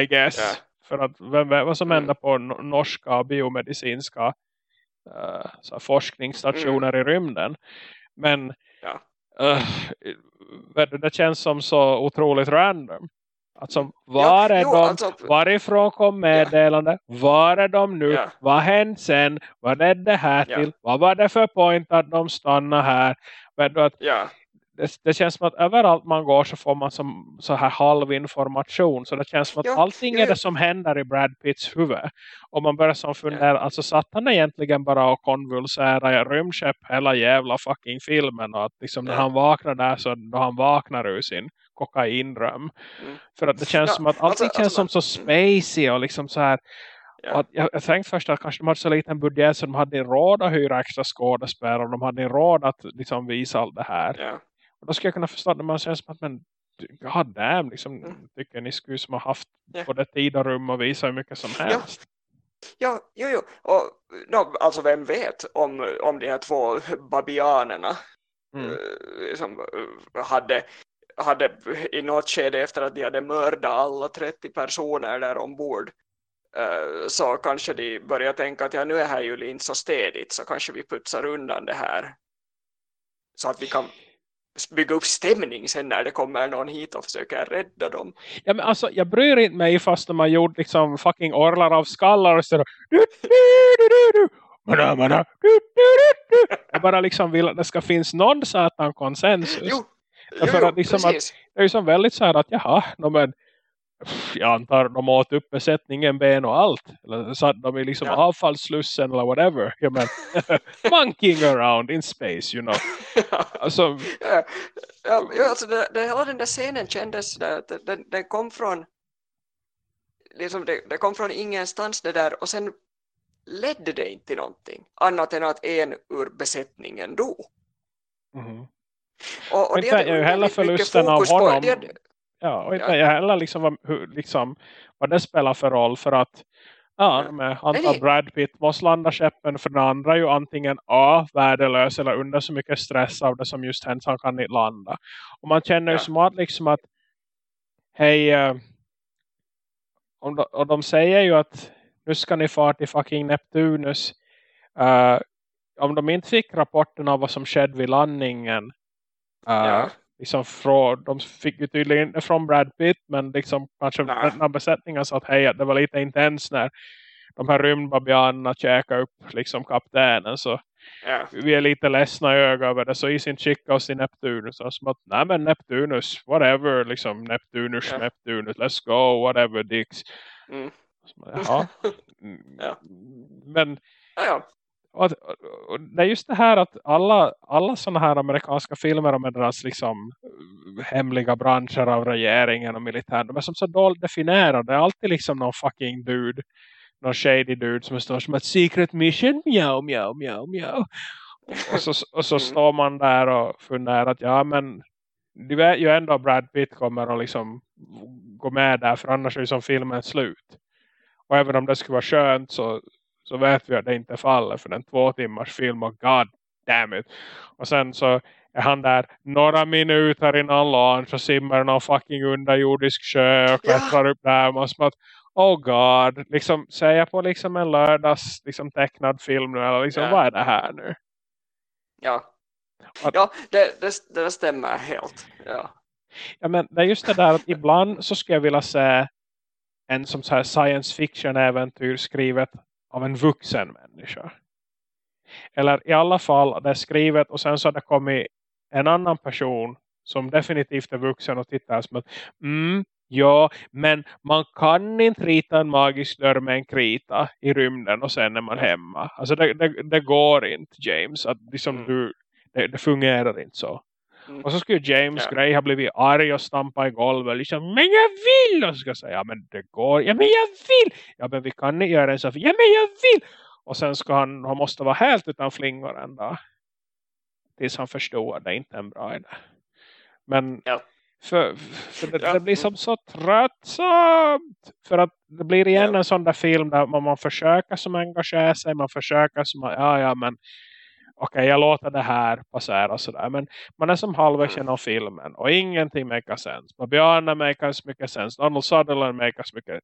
I guess. Ja. För att vem vet vad som mm. händer på norska biomedicinska uh, forskningsstationer mm. i rymden. Men ja. uh, det känns som så otroligt random. Alltså, var ja, är jo, de? Alltså, varifrån kom meddelande? Ja. Var är de nu? Ja. Vad hände sen? Vad ledde det här till? Vad var det för point att de stannar här? Men att, ja det, det, känns som att överallt man går så får man som, så här halvinformation. Så det känns som att ja, allting är det som händer i Brad Pitts huvud. Och man börjar som fundera, alltså satt han egentligen bara och konvulsera rymdskepp hela jävla fucking filmen. Och att liksom när han vaknar där så då han vaknar ur sin kokainröm. Mm. För att det känns som att allting alltså, känns alltså, som så spacey och liksom så här Ja. jag, jag tänkte först att kanske de hade så liten budget så de hade råd att hyra extra skådespelare och de hade råd att liksom visa allt det här. Ja. Och då skulle jag kunna förstå när man känner som att men god damn, liksom, mm. tycker ni skulle som ha haft yeah. både tid och rum och visa hur mycket som helst. Ja, ja jo, jo. Och, no, alltså vem vet om, om de här två babianerna mm. uh, som uh, hade, hade i något skede efter att de hade mördat alla 30 personer där ombord uh, så kanske de börjar tänka att ja, nu är här ju inte så städigt så kanske vi putsar undan det här. Så att vi kan bygga upp stämning sen när det kommer någon hit och försöker rädda dem. Ja, men alltså, jag bryr inte mig fast de har gjort liksom fucking orlar av skallar och så jag bara liksom vill att det ska finnas någon satan konsensus. Jo, jo, jo att liksom att, det är ju som väldigt så här att jaha, no, men, jag antar de åt upp besättningen ben och allt. Eller satt de i liksom ja. avfallsslussen eller whatever. Ja, men, *laughs* monkeying around in space, you know. *laughs* Alltså, ja, ja, alltså det, det, hela den där scenen kändes där, den, den kom från liksom det, det kom från ingenstans det där och sen ledde det inte till någonting annat än att en ur besättningen dog. Mm. Och, och det är ju heller förlusten av honom. Det, Ja, och inte ja. heller liksom vad, hur, liksom vad det spelar för roll för att ja, med antar Brad Pitt måste landa skeppen för den andra är ju antingen A, värdelös eller under så mycket stress av det som just hänt så han kan inte landa. Och man känner ju som att liksom att hej uh, och, de, och de säger ju att nu ska ni fara till fucking Neptunus uh, om de inte fick rapporten av vad som skedde vid landningen ja liksom från, de fick ju tydligen inte från Brad Pitt men liksom kanske när besättningen sa att hej det var lite intens när de här rymdbabianerna käkade upp liksom kaptenen så ja. vi är lite ledsna i ögat över det så i sin skicka oss till Neptunus och som att nej men Neptunus whatever liksom Neptunus, ja. Neptunus let's go whatever dicks mm. ja. *laughs* ja. men ja, ja. Och, och, det är just det här att alla, alla sådana här amerikanska filmer med deras liksom hemliga branscher av regeringen och militären, de är som så dåligt definierade. Det är alltid liksom någon fucking dude, någon shady dude som står som ett secret mission, mjau, mjau, mjau, mjau. Och så, och så mm. står man där och funderar att ja men du vet ju ändå Brad Pitt kommer att liksom gå med där för annars är ju som filmen slut. Och även om det skulle vara skönt så så vet vi att det inte faller för den två timmars film och god damn it. Och sen så är han där några minuter innan lunch och simmar någon fucking underjordisk sjö och klättrar ja. upp där och som att oh god, liksom säger på liksom en lördags liksom tecknad film nu eller liksom ja. vad är det här nu? Ja, att, ja det, det, det stämmer helt. Ja. ja men det är just det där att ibland så skulle jag vilja se en som så här science fiction äventyr skrivet av en vuxen människa. Eller i alla fall det är skrivet och sen så har det kommit en annan person som definitivt är vuxen och tittar som att mm, Ja, men man kan inte rita en magisk dörr med en krita i rymden och sen är man hemma. Alltså det, det, det går inte, James. Att liksom mm. du, det, det, fungerar inte så. Mm. Och så skulle James ja. Gray ha blivit arg och stampa i golvet. Liksom, men jag vill! Och så ska jag säga, ja men det går. Ja men jag vill! Ja men vi kan inte göra en så. Ja men jag vill! Och sen ska han, han måste vara helt utan flingor en dag. Tills han förstår det inte är en bra idé. Men ja. för, för det, ja. det, blir som så tröttsamt. För att det blir igen en sån där film där man, man försöker som engagera sig. Man försöker som, ja ja men okej jag låter det här passera sådär. Men man är som halvvägs mm. genom filmen. Och ingenting makar sens. Babiana makar mycket sens. Donald Sutherland makar mycket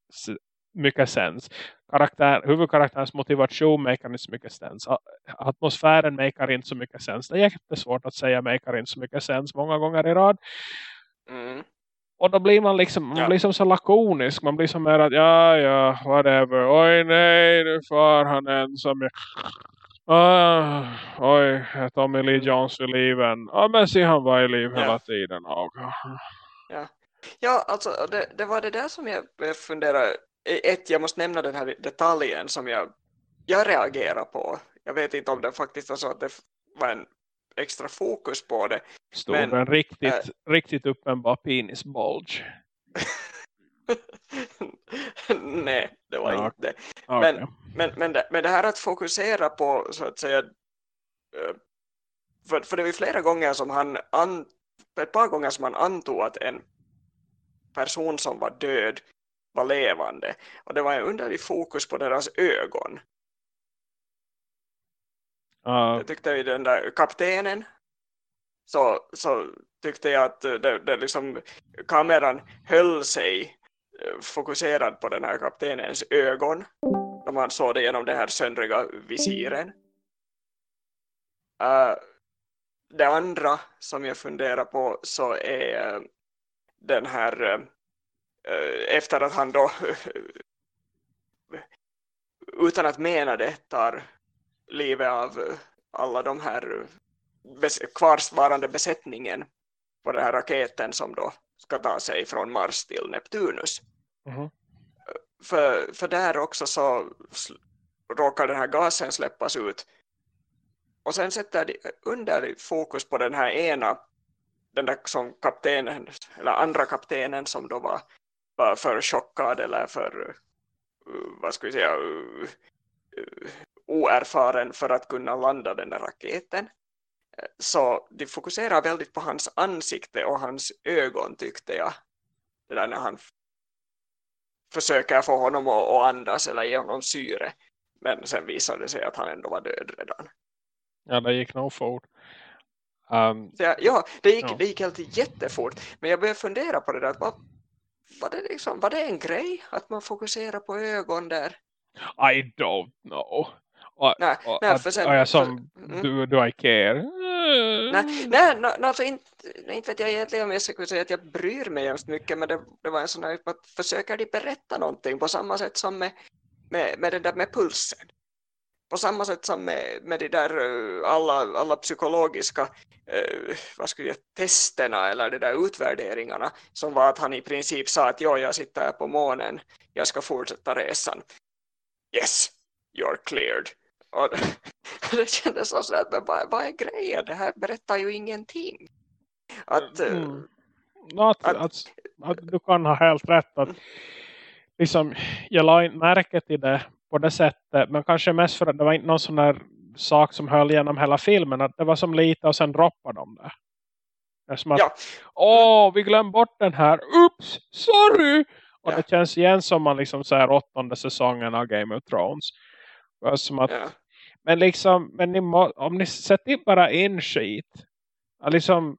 mycket sens. Karaktär, huvudkaraktärens motivation makar inte så mycket sens. Atmosfären makar inte så mycket sens. Det är jättesvårt att säga makar inte så mycket sens många gånger i rad. Mm. Och då blir man liksom, man ja. blir som så lakonisk. Man blir som mer att, ja, ja, whatever. Oj, nej, nu far han ensam. Uh, oj, Tommy Lee Jones i liven. Ja, men se han var i liv hela ja. tiden. Okay. Ja. ja, alltså det, det var det där som jag funderade ett, jag måste nämna den här detaljen som jag, jag reagerar på. Jag vet inte om det faktiskt var så att det var en extra fokus på det. Stod men, en riktigt, äh, riktigt uppenbar penis bulge. *laughs* *laughs* Nej, det var ja, inte det. Okay. Men, men, men, det, men det här att fokusera på så att säga för, för det var flera gånger som han an, ett par gånger som han antog att en person som var död var levande. Och det var en underlig fokus på deras ögon. Uh. Jag tyckte ju den där kaptenen så, så tyckte jag att det, det liksom, kameran höll sig fokuserad på den här kaptenens ögon när man såg det genom den här söndriga visiren. Uh, det andra som jag funderar på så är uh, den här äh, efter att han då *laughs* utan att mena det tar livet av alla de här kvarsvarande besättningen på den här raketen som då ska ta sig från Mars till Neptunus. Mm för, för där också så råkar den här gasen släppas ut och sen sätter de under fokus på den här ena den där som kaptenen eller andra kaptenen som då var var för chockad eller för uh, vad ska vi säga uh, uh, oerfaren för att kunna landa den där raketen. Så de fokuserar väldigt på hans ansikte och hans ögon tyckte jag. Det där när han försöker få honom att andas eller ge honom syre. Men sen visade det sig att han ändå var död redan. Ja, det gick nog fort. Um, jag, ja, det gick, ja. det gick helt jättefort. Men jag började fundera på det där. Vad, var det, liksom, var det en grej att man fokuserar på ögon där? I don't know. Och, nej, och, nej, för sen, jag som mm. du, du I care. Nej, nej no, alltså inte, inte vet jag egentligen om jag skulle säga att jag bryr mig just mycket men det, det var en sån här att försöker de berätta någonting på samma sätt som med, med, med det där med pulsen på samma sätt som med, med de där eh, alla, alla psykologiska eh, vad skulle jag, testerna eller de där utvärderingarna som var att han i princip sa att jag sitter här på månen, jag ska fortsätta resan. Yes, you're cleared. Och *laughs* det kändes så att men vad, vad är grejen? Det här berättar ju ingenting. Att, eh, mm. att, att, att, att, du kan ha helt rätt att liksom, jag la inte märke till det på det sättet. Men kanske mest för att det var inte någon sån där sak som höll igenom hela filmen. Att det var som lite och sen droppade de det. Det är som att, ja. åh vi glömde bort den här. Oops, sorry! Och ja. det känns igen som man liksom säger åttonde säsongen av Game of Thrones. Som att, ja. Men liksom, men ni må, om ni sätter bara in skit. Liksom,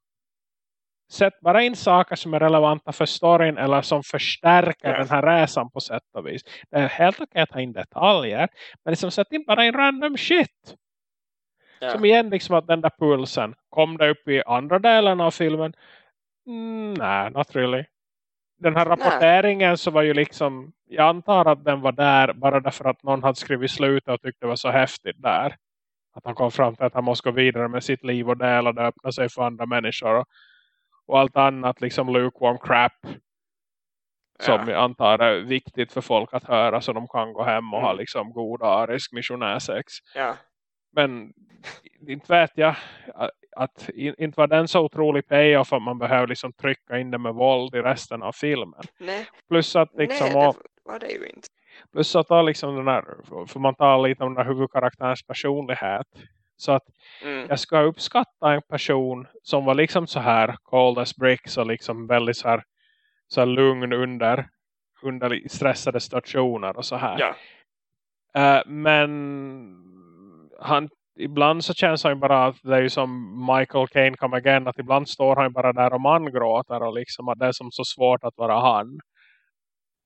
sätt bara in saker som är relevanta för storyn eller som förstärker yeah. den här resan på sätt och vis. Det är helt okej att ta in detaljer. Men liksom sätt in bara in random shit. Yeah. Som igen liksom att den där pulsen kom det upp i andra delen av filmen. Mm, nej, not really. Den här rapporteringen nej. så var ju liksom, jag antar att den var där bara därför att någon hade skrivit slutet och tyckte det var så häftigt där. Att han kom fram till att han måste gå vidare med sitt liv och dela det öppna sig för andra människor och och allt annat liksom lukewarm crap som ja. jag antar är viktigt för folk att höra så de kan gå hem och mm. ha liksom god arisk missionärsex. Ja. Men inte vet jag att, inte var den så otrolig payoff att man behöver liksom trycka in det med våld i resten av filmen. Nej. Plus att liksom Nej, det var det ju inte. Plus att liksom den här, får man ta lite om den här huvudkaraktärens personlighet. Så att mm. jag ska uppskatta en person som var liksom så här cold as bricks och liksom väldigt så här, så här lugn under, under stressade stationer och så här. Ja. Uh, men han, ibland så känns han ju bara att det är ju som Michael Caine come again att ibland står han bara där och mangråter och liksom att det är som så svårt att vara han.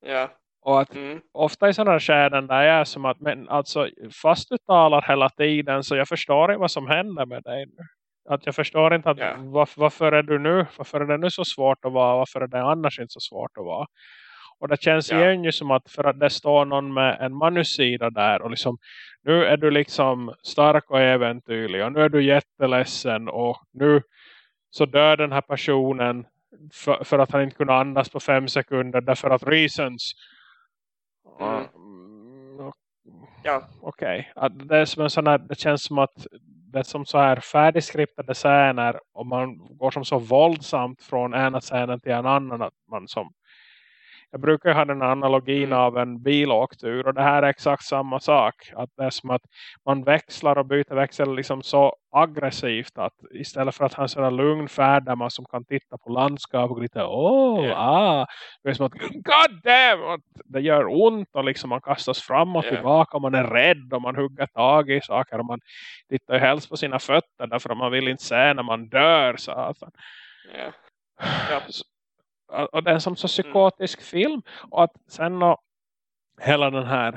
Ja. Och att mm. ofta i sådana skäden där jag är som att men alltså fast du talar hela tiden så jag förstår inte vad som händer med dig nu. Att jag förstår inte att yeah. var, varför är du nu varför är det nu så svårt att vara varför är det annars inte så svårt att vara. Och det känns yeah. igen ju som att för att det står någon med en manussida där och liksom nu är du liksom stark och äventyrlig och nu är du jätteledsen och nu så dör den här personen för, för att han inte kunde andas på fem sekunder därför att reasons Mm. Ja. Okej. Okay. Det, är som en sån här, det känns som att det är som så här färdigskriptade scener och man går som så våldsamt från ena scenen till en annan att man som jag brukar ha den analogin mm. av en bilåktur och det här är exakt samma sak. Att det är som att man växlar och byter växel liksom så aggressivt att istället för att ha en sån lugn färd där man som kan titta på landskap och lite åh, yeah. ah. Det är som att god damn, det gör ont och liksom man kastas fram och yeah. tillbaka och man är rädd och man hugger tag i saker och man tittar ju helst på sina fötter därför att man vill inte se när man dör så att yeah. Ja och det är som så psykotisk mm. film och att sen då, hela den här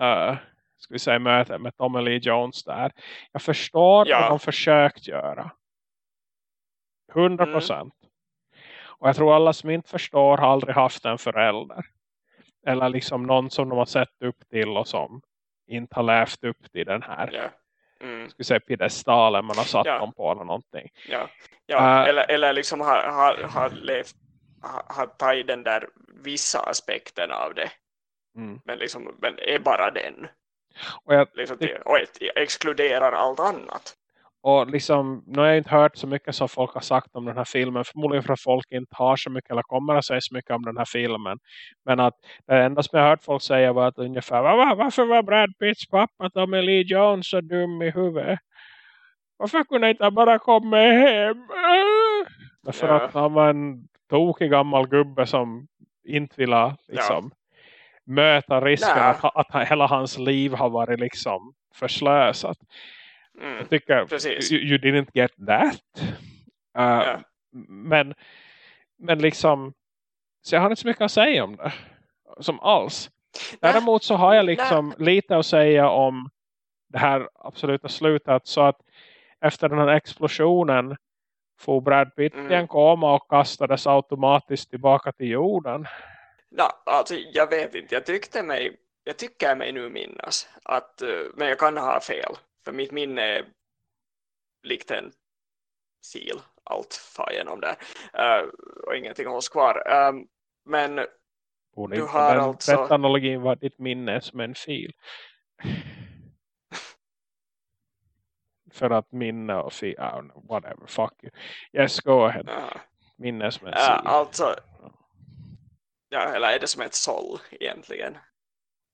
uh, ska vi säga mötet med Tommy Lee Jones där jag förstår ja. vad de försökt göra 100 mm. procent mm. och jag tror alla som inte förstår har aldrig haft en förälder eller liksom någon som de har sett upp till och som inte har lävt upp till den här ja. Mm. Ska säga piedestalen man har satt ja. dem på eller någonting. Ja, ja. Uh, eller, eller liksom har, har, har levt har tagit den där vissa aspekten av det. Mm. Men, liksom, men är bara den. Och, jag, liksom och exkluderar allt annat. Och liksom, nu har jag inte hört så mycket som folk har sagt om den här filmen. Förmodligen för att folk inte har så mycket eller kommer att säga så mycket om den här filmen. Men att det enda som jag har hört folk säga var att ungefär var, varför var Brad Pitts pappa Tommy Lee Jones så dum i huvudet? Varför kunde inte bara komma hem? Därför ja. att han var en tokig gammal gubbe som inte vill liksom, ja. möta risken att, att, hela hans liv har varit liksom förslösat. Mm, jag tycker you, you, didn't get that. Uh, ja. Men men liksom så jag har inte så mycket att säga om det. Som alls. Däremot så har jag liksom Nä. lite att säga om det här absoluta slutet. Så att efter den här explosionen får Brad Pitt mm. en komma och kastades automatiskt tillbaka till jorden? Ja, alltså jag vet inte. Jag tyckte mig, jag tycker mig nu minnas att, eh, men jag kan ha fel. För mitt minne är likt en sil. Allt far igenom där. Uh, och ingenting hålls kvar. Um, men Borde du har den alltså... analogin var ditt minne som en fil. För att minne och fi, oh, whatever, fuck you. Yes, go ahead. Ja. Minne som ett ja, alltså, ja, eller är det som ett såll egentligen?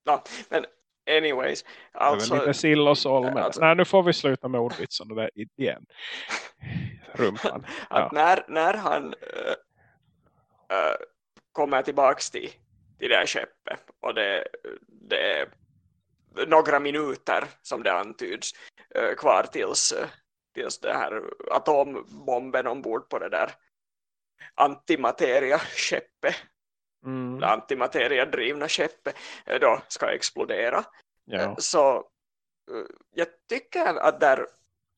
Ja, men anyways. Alltså, det är lite sill och såll. Men, alltså, nej, nu får vi sluta med ordvitsen där igen. Rumpan. *laughs* Ja. Att när, när han äh, äh, kommer tillbaka till, till det här skeppet och det, det några minuter som det antyds Eh, kvar tills, eh, tills det här atombomben ombord på det där antimateria-skeppet mm. antimateria-drivna skeppet eh, då ska explodera. Ja. Så jag tycker att där,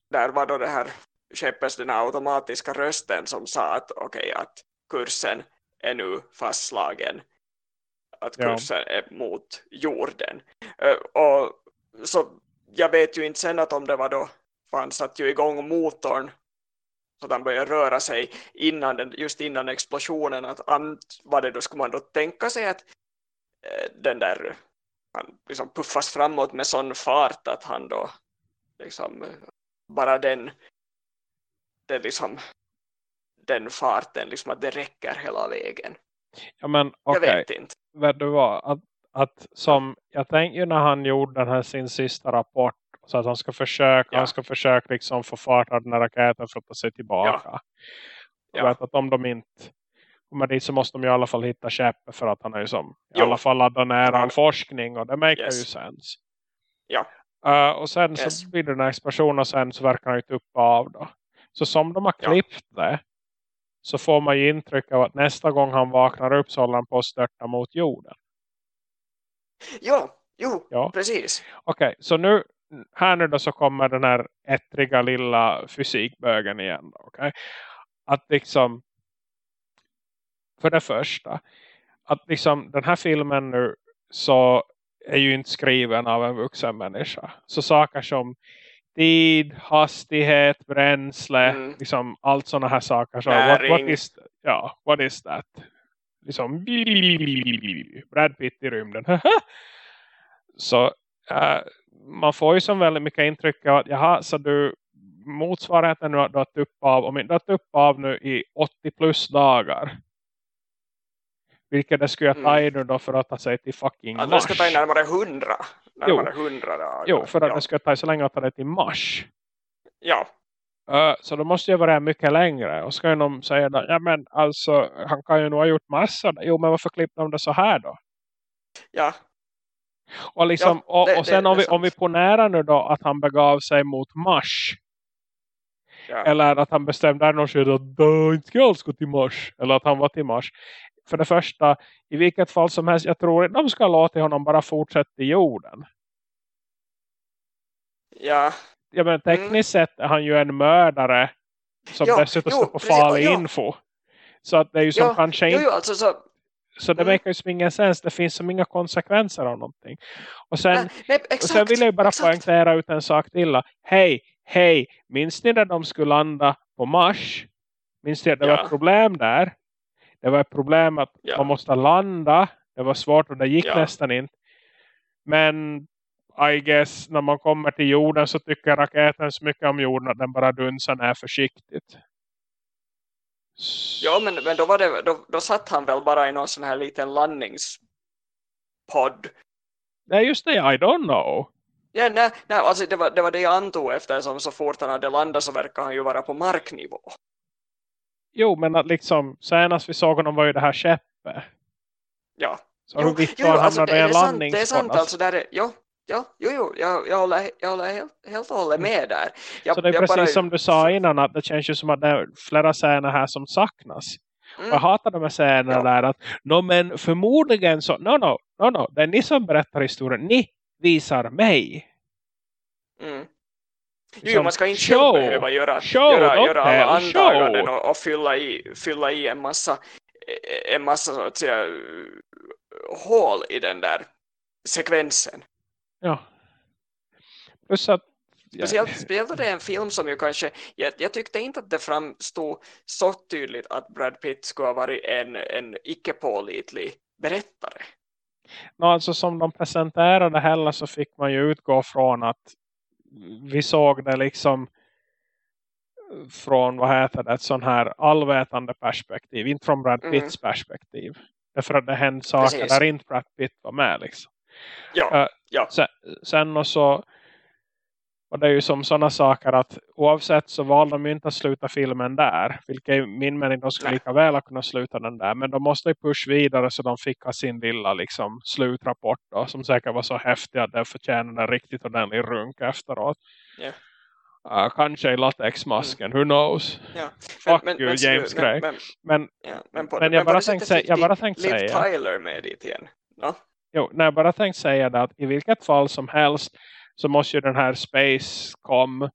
där var då det här skeppets den automatiska rösten som sa att okej okay, att kursen är nu fastslagen att kursen ja. är mot jorden. Och så jag vet ju inte sen att om det var då han satt ju igång motorn så att han börjar röra sig innan den, just innan explosionen att ant, vad det då skulle man då tänka sig att eh, den där han liksom puffas framåt med sån fart att han då liksom bara den den liksom den farten liksom att det räcker hela vägen. Ja men. Okay. Jag vet inte. Vet du vad? Att, att som jag tänkte ju när han gjorde den här sin sista rapport så att han ska försöka, ja. han ska försöka liksom få fart av den här raketen för att ta sig tillbaka. Ja. Jag vet att om de inte kommer dit så måste de i alla fall hitta käppe för att han är ju som i alla fall ladda nära all forskning och det make yes. ju sens. Ja. Uh, och sen yes. så blir det en explosion och sen så verkar han ju tuppa av då. Så som de har klippt ja. det så får man ju intryck av att nästa gång han vaknar upp så håller han på att störta mot jorden. Ja, jo, ja. precis. Okej, okay, så nu här nu då så kommer den här ettriga lilla fysikbögen igen. Då, okay? Att liksom för det första att liksom den här filmen nu så är ju inte skriven av en vuxen människa. Så saker som tid, hastighet, bränsle, mm. liksom allt sådana här saker. Så what, what, is, ja, what is that? Liksom Brad Pitt i rymden. *laughs* så äh, man får ju som väldigt mycket intryck av att jaha, så du motsvarigheten nu har du upp av, om du upp av nu i 80 plus dagar. Vilket det skulle ta mm. nu då för att ta sig till fucking Mars. det ska ta i närmare 100. Närmare jo. 100 dagar. Jo, för att ja. det ska ta så länge att ta det till Mars. Ja. Uh, så då måste jag vara mycket längre. Och ska ju någon säga att ja men alltså han kan ju nog ha gjort massor. Jo men varför klippte de det så här då? Ja, och, liksom, ja, det, och, och sen det, om, vi, om vi ponerar nu då att han begav sig mot Mars. Ja. Eller att han bestämde någon skede att inte ska alls gå till Mars. Eller att han var till Mars. För det första, i vilket fall som helst, jag tror att de ska låta honom bara fortsätta i jorden. Ja. Ja men tekniskt mm. sett är han ju en mördare som jo, dessutom står på farlig info. Så att det är ju som jo, kanske inte... Jo, alltså så, så det verkar ju som ingen sens. Det finns som inga konsekvenser av någonting. Och sen, nej, nej, exakt, och sen vill jag bara exakt. poängtera ut en sak till. Hej, hej. Minns ni när de skulle landa på Mars? Minns ni att det ja. var problem där? Det var ett problem att ja. man måste landa. Det var svårt och det gick ja. nästan inte. Men I guess när man kommer till jorden så tycker raketen så mycket om jorden att den bara dunsar ner försiktigt. Ja, men, men då, var det, då, då satt han väl bara i någon sån här liten landningspodd. Nej, just det. I don't know. Ja, nej, nej alltså det, var, det var det jag antog eftersom så fort han hade landat så verkar han ju vara på marknivå. Jo, men att liksom senast vi såg honom var ju det här skeppet. Ja. Så jo, han alltså, det, är sant, det är sant, alltså där är, jo, ja, jo, jo, jag, jag håller, jag håller helt, helt och hållet med där. Jag, så det är precis bara... som du sa innan att det känns ju som att det är flera scener här som saknas. Mm. jag hatar de här scenerna ja. där att no, men förmodligen så, no, no, no, no, det är ni som berättar historien. Ni visar mig. Mm. Jo, man ska inte show, själv behöva göra, show, göra, göra alla antaganden och, och, fylla, i, fylla i en massa, en massa så att säga, hål i den där sekvensen. Ja. Plus att Speciellt, speciellt det är en film som ju kanske, jag, jag, tyckte inte att det framstod så tydligt att Brad Pitt skulle ha varit en, en icke-pålitlig berättare. No, alltså som de presenterade heller så fick man ju utgå från att vi såg det liksom från, vad heter det, ett sån här allvetande perspektiv, inte från Brad mm. Pitts mm. perspektiv. Därför att det hände saker Precis. där inte Brad Pitt var med liksom. Ja, uh, ja. Sen, sen och så och det är ju som sådana saker att oavsett så valde de inte att sluta filmen där. Vilket i min mening de skulle lika väl kunna sluta den där. Men de måste ju push vidare så de fick ha sin lilla liksom, slutrapport då, Som säkert var så häftig att den förtjänade en riktigt ordentlig runk efteråt. Yeah. Uh, kanske i latexmasken, mm. who knows? Ja. Fuck men, you, men, James men, Gray. Men, men, ja, men, på, men jag bara tänkte säga... Jag bara tänkte säga... Tyler med dit igen. No? Jo, nej, jag bara tänkte säga det att i vilket fall som helst så måste ju den här Spacecom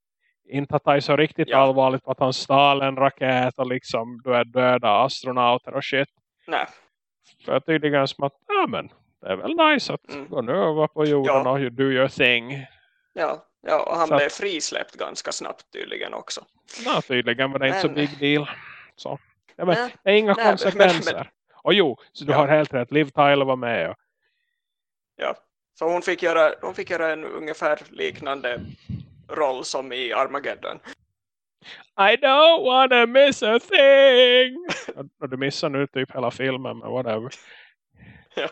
inte ta så riktigt ja. allvarligt på att han stal en raket och liksom du är döda astronauter och shit. Nej. För tydligen som att, ja men det är väl nice att mm. gå nu över på jorden ja. och do your thing. Ja, Ja, och han så blev frisläppt ganska snabbt tydligen också. Ja, tydligen var det men... inte så big deal. Så. Ja, men, det är inga nej, konsekvenser. Men, men, och jo, så du ja. har helt rätt. Liv Tyler var med. Och... Ja, så hon fick, göra, hon fick göra en ungefär liknande roll som i Armageddon. I don't wanna miss a thing! du missar nu typ hela filmen, men whatever. Ja.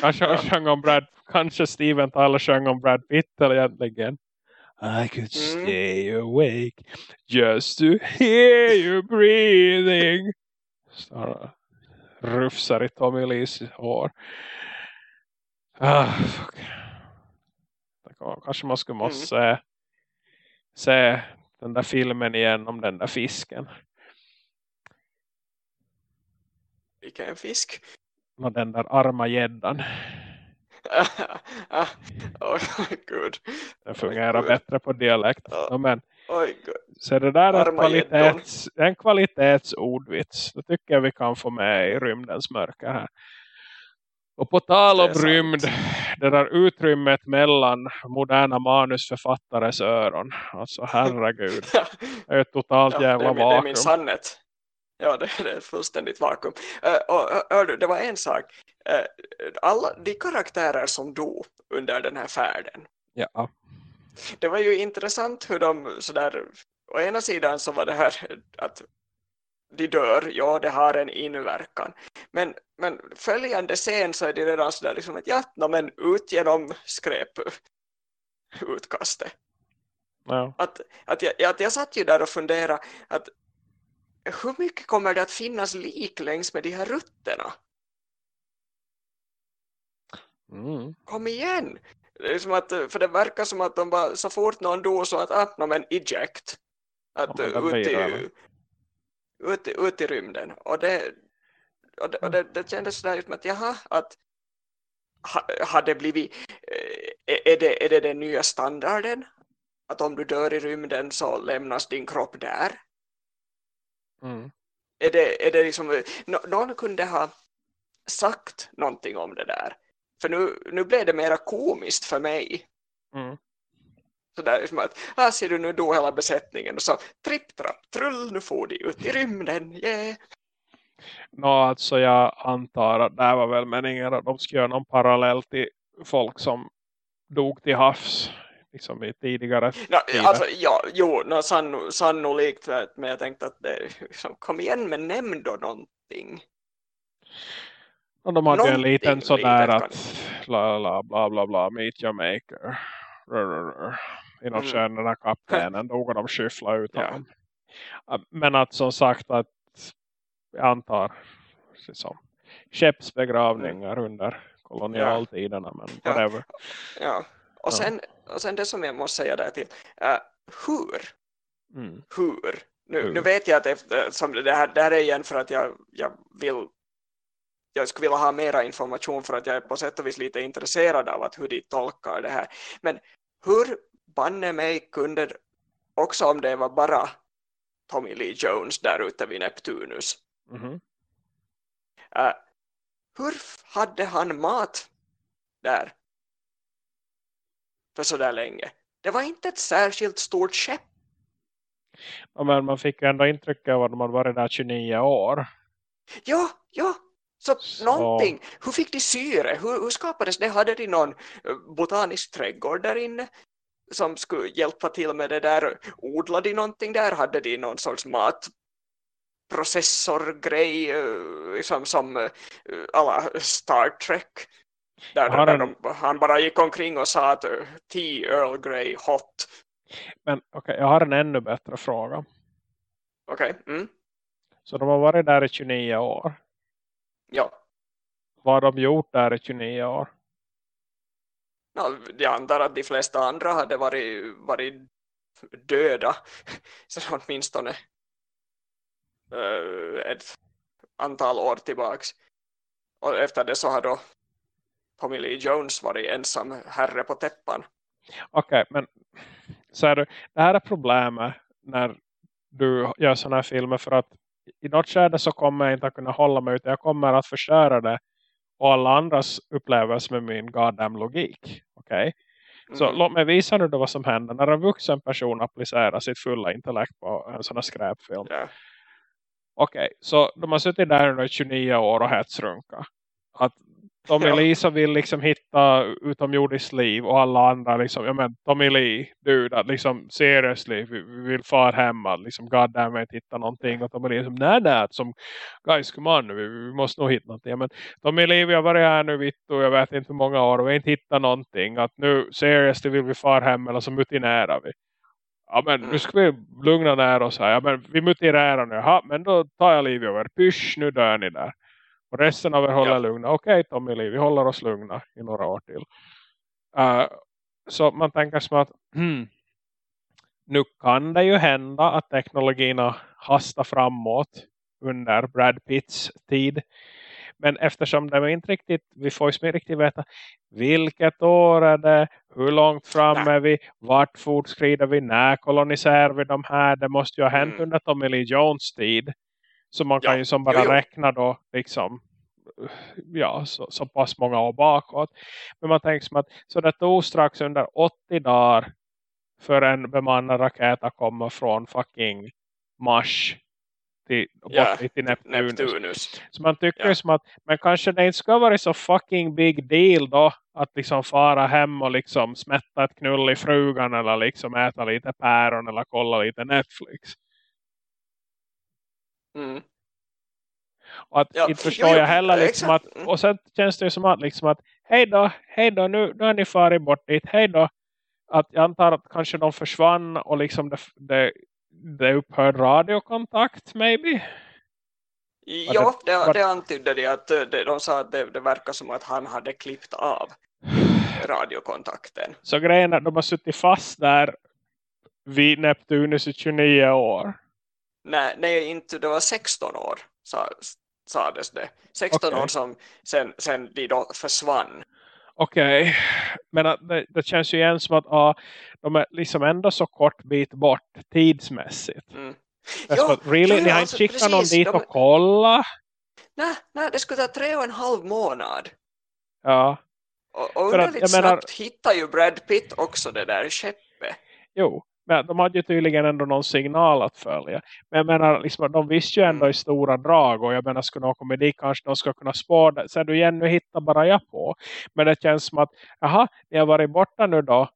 kanske, ja. Sjöng om Brad, kanske Steven Tyler sjöng om Brad Pitt eller egentligen. I could mm. stay awake just to hear you breathing. Så rufsar i Tommy Lees hår. Ah, fuck. Kanske man skulle måste mm. se, se den där filmen igen om den där fisken. Vilken fisk? Och den där arma gäddan. *laughs* oh, gud. Den fungerar oh, bättre på dialekt. Oh, men, oh, så det där är kvalitets, en kvalitetsordvits. Det tycker jag vi kan få med i rymdens mörker här. Och på tal om rymd, det där utrymmet mellan moderna manusförfattares öron. Alltså herregud. *laughs* Det är ett totalt ja, jävla vakuum. Det är min sannet. Ja, det, det är fullständigt vakuum. Uh, och hör du, det var en sak. Uh, alla de karaktärer som dog under den här färden. Ja. Det var ju intressant hur de sådär, å ena sidan så var det här att de dör, ja det har en inverkan. Men, men följande scen så är det redan sådär liksom att ja, no, men ut genom skräp utkastet. Ja. Att, att, jag, att jag satt ju där och funderade att hur mycket kommer det att finnas lik längs med de här rutterna? Mm. Kom igen! Det är som att, för det verkar som att de bara, så fort någon dog så att, ah, no, men eject. Att ja, ut, i, ut, ut i rymden. Och det, och det, och det, det kändes sådär som att jaha, att ha, har det blivit eh, är det, är det den nya standarden? Att om du dör i rymden så lämnas din kropp där? Mm. Är, det, är det liksom, någon kunde ha sagt någonting om det där. För nu, nu blev det mera komiskt för mig. Mm. Så där liksom att, här ser du nu då hela besättningen och så tripp, trapp, trull, nu får de ut i rymden, yeah. Nå, alltså jag antar att det här var väl meningen att de skulle göra någon parallell till folk som dog till havs liksom i tidigare no, alltså, ja, jo, no, sanno, sannolikt men jag tänkte att det liksom, kom igen med nämn då någonting och de hade någonting en liten sådär att bla bla bla bla bla meet your maker i något mm. Skön den här kaptenen dog och de skyfflade ut honom ja. men att som sagt att jag antar liksom, skeppsbegravningar mm. under kolonialtiderna men whatever. Ja, ja. Och, sen, och sen det som jag måste säga där till uh, hur? Mm. Hur? Nu, hur? nu vet jag att efter, som det, här, det här är igen för att jag, jag vill jag skulle vilja ha mera information för att jag är på sätt och vis lite intresserad av att hur de tolkar det här. Men hur banne mig kunde också om det var bara Tommy Lee Jones där ute vid Neptunus. Mm -hmm. uh, hur hade han mat där för så där länge? Det var inte ett särskilt stort skepp. Ja, men man fick ändå intryck av att hade varit där 29 år. Ja, ja. Så, så, någonting. Hur fick de syre? Hur, hur skapades det? Hade de någon eh, botanisk trädgård där inne? Som skulle hjälpa till med det där. Odlade de någonting där? Hade de någon sorts matprocessorgrej eh, liksom som eh, alla Star Trek? Där, en... där de, han bara gick omkring och sa att uh, tea, Earl Grey, hot. Men okej, okay, jag har en ännu bättre fråga. Okej. Okay. Mm. Så de har varit där i 29 år? Ja. Vad har de gjort där i 29 år? Ja, jag antar att de flesta andra hade varit, varit döda. *laughs* Så åtminstone eh, ett antal år tillbaks. Och efter det så har då Tommy Lee Jones varit ensam herre på täppan. Okej, okay, men så är det, det här är problemet när du gör sådana här filmer för att i något skede så kommer jag inte att kunna hålla mig ut. Jag kommer att förstöra det och alla andras upplevelser med min goddamn logik. Okej? Okay? Så mm. låt mig visa nu då vad som händer när en vuxen person applicerar sitt fulla intellekt på en sån här skräpfilm. Yeah. Okej, okay, så de har suttit där i 29 år och hetsrunka. Att Tommy. Lee som vill liksom hitta utomjordiskt liv och alla andra liksom, ja men Tommy Lee, dude, att liksom seriously, vi, vi vill far hem att liksom goddammit hitta någonting och Tommy Lee som, nej nej, som guys, come on vi, vi måste nog hitta någonting, ja, men Tommy Lee, vi har varit här nu vitt och jag vet inte hur många år och vi har inte hittat någonting, att nu seriously vill vi far hem eller så mutinerar vi ja men nu ska vi lugna ner oss här. Ja men vi mutinerar nu. Ja men då tar jag liv över. Pysch, nu dör ni där. Och resten av er håller ja. lugna. Okej okay, Tommy Lee, vi håller oss lugna i några år till. Uh, så man tänker som att hmm, nu kan det ju hända att teknologierna hastar framåt under Brad Pitts tid. Men eftersom det inte riktigt, vi får ju inte riktigt veta vilket år är det, hur långt fram Nej. är vi, vart fortskrider vi, när koloniserar vi de här, det måste ju ha hänt mm. under Tommy Lee Jones tid. Så man kan ja. ju som bara jo, jo. räkna då liksom ja, så, så pass många år bakåt. Men man tänker som att så det tog strax under 80 dagar för en bemannad raket att komma från fucking Mars till, ja, till Neptunus. Neptunus. Så man tycker ja. som att men kanske det inte ska vara så fucking big deal då att liksom fara hem och liksom smätta ett knull i frugan eller liksom äta lite päron eller kolla lite Netflix. Mm. Och att ja, inte förstår jo, jag heller liksom att, mm. och sen känns det ju som att liksom att hej då, hej då, nu, nu är ni farit bort dit, hej då. Att jag antar att kanske de försvann och liksom det, det, det upphörde radiokontakt, maybe. Ja, det, det, det antydde det att det, de sa att det, det verkar som att han hade klippt av radiokontakten. Så grejen är att de har suttit fast där vid Neptunus i 29 år. Nej, nej inte, det var 16 år sa, sades det. 16 okay. år som sen, sen de då försvann. Okej, okay. men det, det, känns ju igen som att ah, de är liksom ändå så kort bit bort tidsmässigt. Mm. Jo, really? Jo, Ni har alltså, inte skickat någon dit de... och kolla? Nej, nej, det skulle ta tre och en halv månad. Ja. Och, och underligt snabbt menar... hittar ju Brad Pitt också det där skeppet. Jo, men de hade ju tydligen ändå någon signal att följa. Men jag menar, liksom, de visste ju ändå i stora drag. Och jag menar, skulle de komma dit kanske de ska kunna spåra Så du igen, nu hittar bara jag på. Men det känns som att, jaha, ni har varit borta nu då.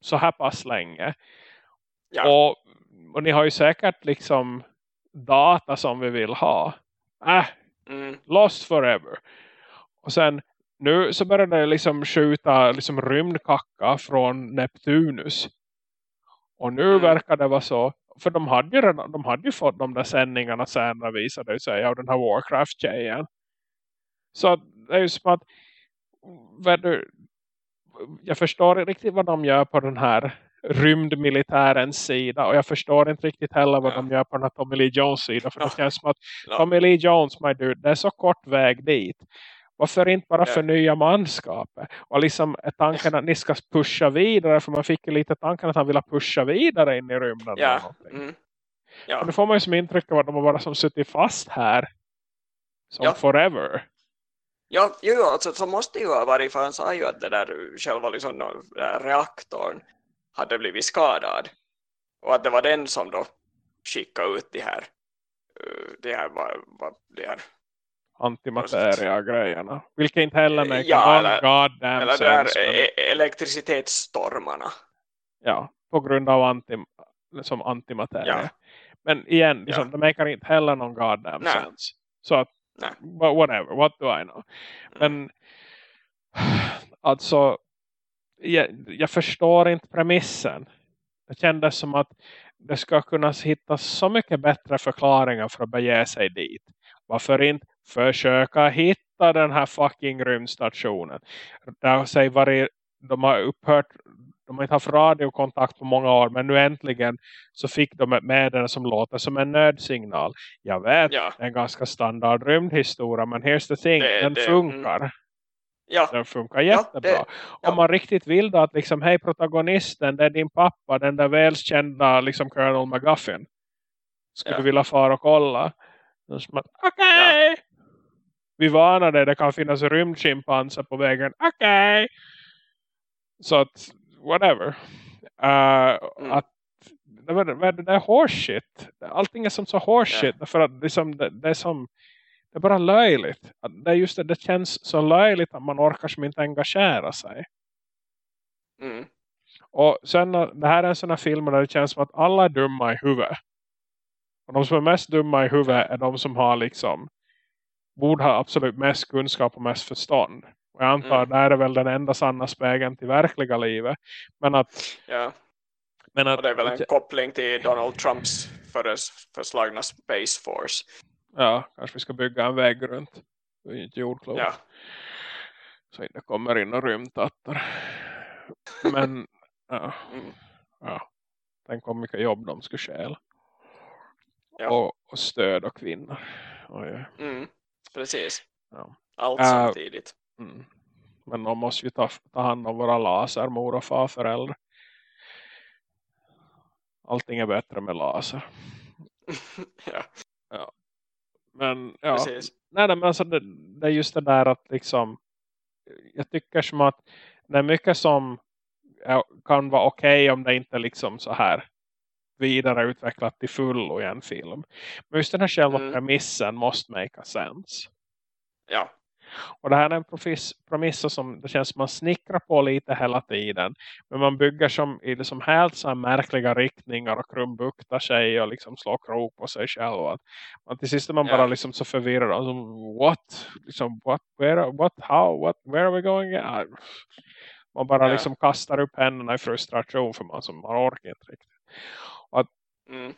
Så här pass länge. Ja. Och, och ni har ju säkert liksom data som vi vill ha. Äh, mm. lost forever. Och sen nu så börjar det liksom skjuta liksom rymdkacka från Neptunus och nu mm. verkar det vara så. För de hade ju, redan, de hade ju fått de där sändningarna senare visade sig av den här Warcraft-tjejen. Så det är ju som att du, jag förstår inte riktigt vad de gör på den här rymdmilitärens sida. Och jag förstår inte riktigt heller vad ja. de gör på den här Tommy Lee Jones sida. För ja. det känns som att. Tommy Lee Jones, my dude, det är så kort väg dit. Varför inte bara förnya manskapet? Och liksom är tanken att ni ska pusha vidare. För man fick ju lite tanken att han ville pusha vidare in i rymden. Ja. Mm. ja. Och nu får man ju som intryck av att de har bara som suttit fast här. Som ja. forever. Ja, jo, alltså så måste ju ha varit. För han sa ju att det där själva liksom, där reaktorn hade blivit skadad. Och att det var den som då skickade ut de här, uh, de här, de här antimateria-grejerna. Vilket inte heller make ja, eller, goddamn eller sense. Men... E- elektricitetsstormarna. Ja, på grund av anti, som antimateria. Ja. Men igen, liksom, ja. det makar inte heller någon goddamn Nej. sense. Så att, whatever, what do I know? Mm. Men alltså, jag, jag förstår inte premissen. Det kändes som att det ska kunna hittas så mycket bättre förklaringar för att bege sig dit. Varför inte försöka hitta den här fucking rymdstationen. Där säger varit, de har upphört de har inte haft radiokontakt på många år men nu äntligen så fick de ett meddelande som låter som en nödsignal. Jag vet, ja. en ganska standard rymdhistoria men here's the thing, det, den det, funkar. Mm. Ja. Den funkar jättebra. Ja, det, ja. Om man riktigt vill då att liksom, hej protagonisten, det är din pappa, den där välkända liksom Colonel McGuffin. Skulle du vilja fara och kolla? Okej! Okay vi varnade det kan finnas rymdschimpanser på vägen. Okej! Okay. Så att, whatever. Uh, mm. Att det, var, det är horseshit. Allting är som så horseshit. Yeah. För att liksom, det, det, är som det är bara löjligt. Det är just det, det känns så löjligt att man orkar som inte engagera sig. Mm. Och sen, det här är en sån här film där det känns som att alla är dumma i huvudet. Och de som är mest dumma i huvudet är de som har liksom borde ha absolut mest kunskap och mest förstånd. Och jag antar mm. det här är väl den enda sanna spegeln till verkliga livet. Men att... Ja. Men att, och det är väl en koppling till Donald Trumps föreslagna Space Force. Ja, kanske vi ska bygga en vägg runt. Det är inte jordklot. Ja. Så inte kommer in och rymtattar. Men ja, mm. ja. Tänk om mycket jobb de skulle stjäla. Ja. Och, och stöd och kvinnor. Mm, precis. Ja. Allt uh, samtidigt. Mm. Men de måste ju ta, ta hand om våra laser, mor och farföräldrar. Allting är bättre med laser. *laughs* ja. ja. Men ja. Precis. Nej, men alltså det, det är just det där att liksom jag tycker som att det är mycket som kan vara okej okay om det inte liksom så här vidareutvecklat till fullo i en film. Men just den här själva mm. premissen måste make a sense. Ja. Och det här är en premiss som det känns som man snickrar på lite hela tiden. Men man bygger som i liksom helt så märkliga riktningar och krumbuktar sig och liksom slår krok på sig själv. Att man till sist är man yeah. bara liksom så förvirrad. Alltså, what? Liksom, what? Where? What? How? What? Where are we going? Man bara yeah. liksom kastar upp händerna i frustration för man, som man orkar inte riktigt. Mm.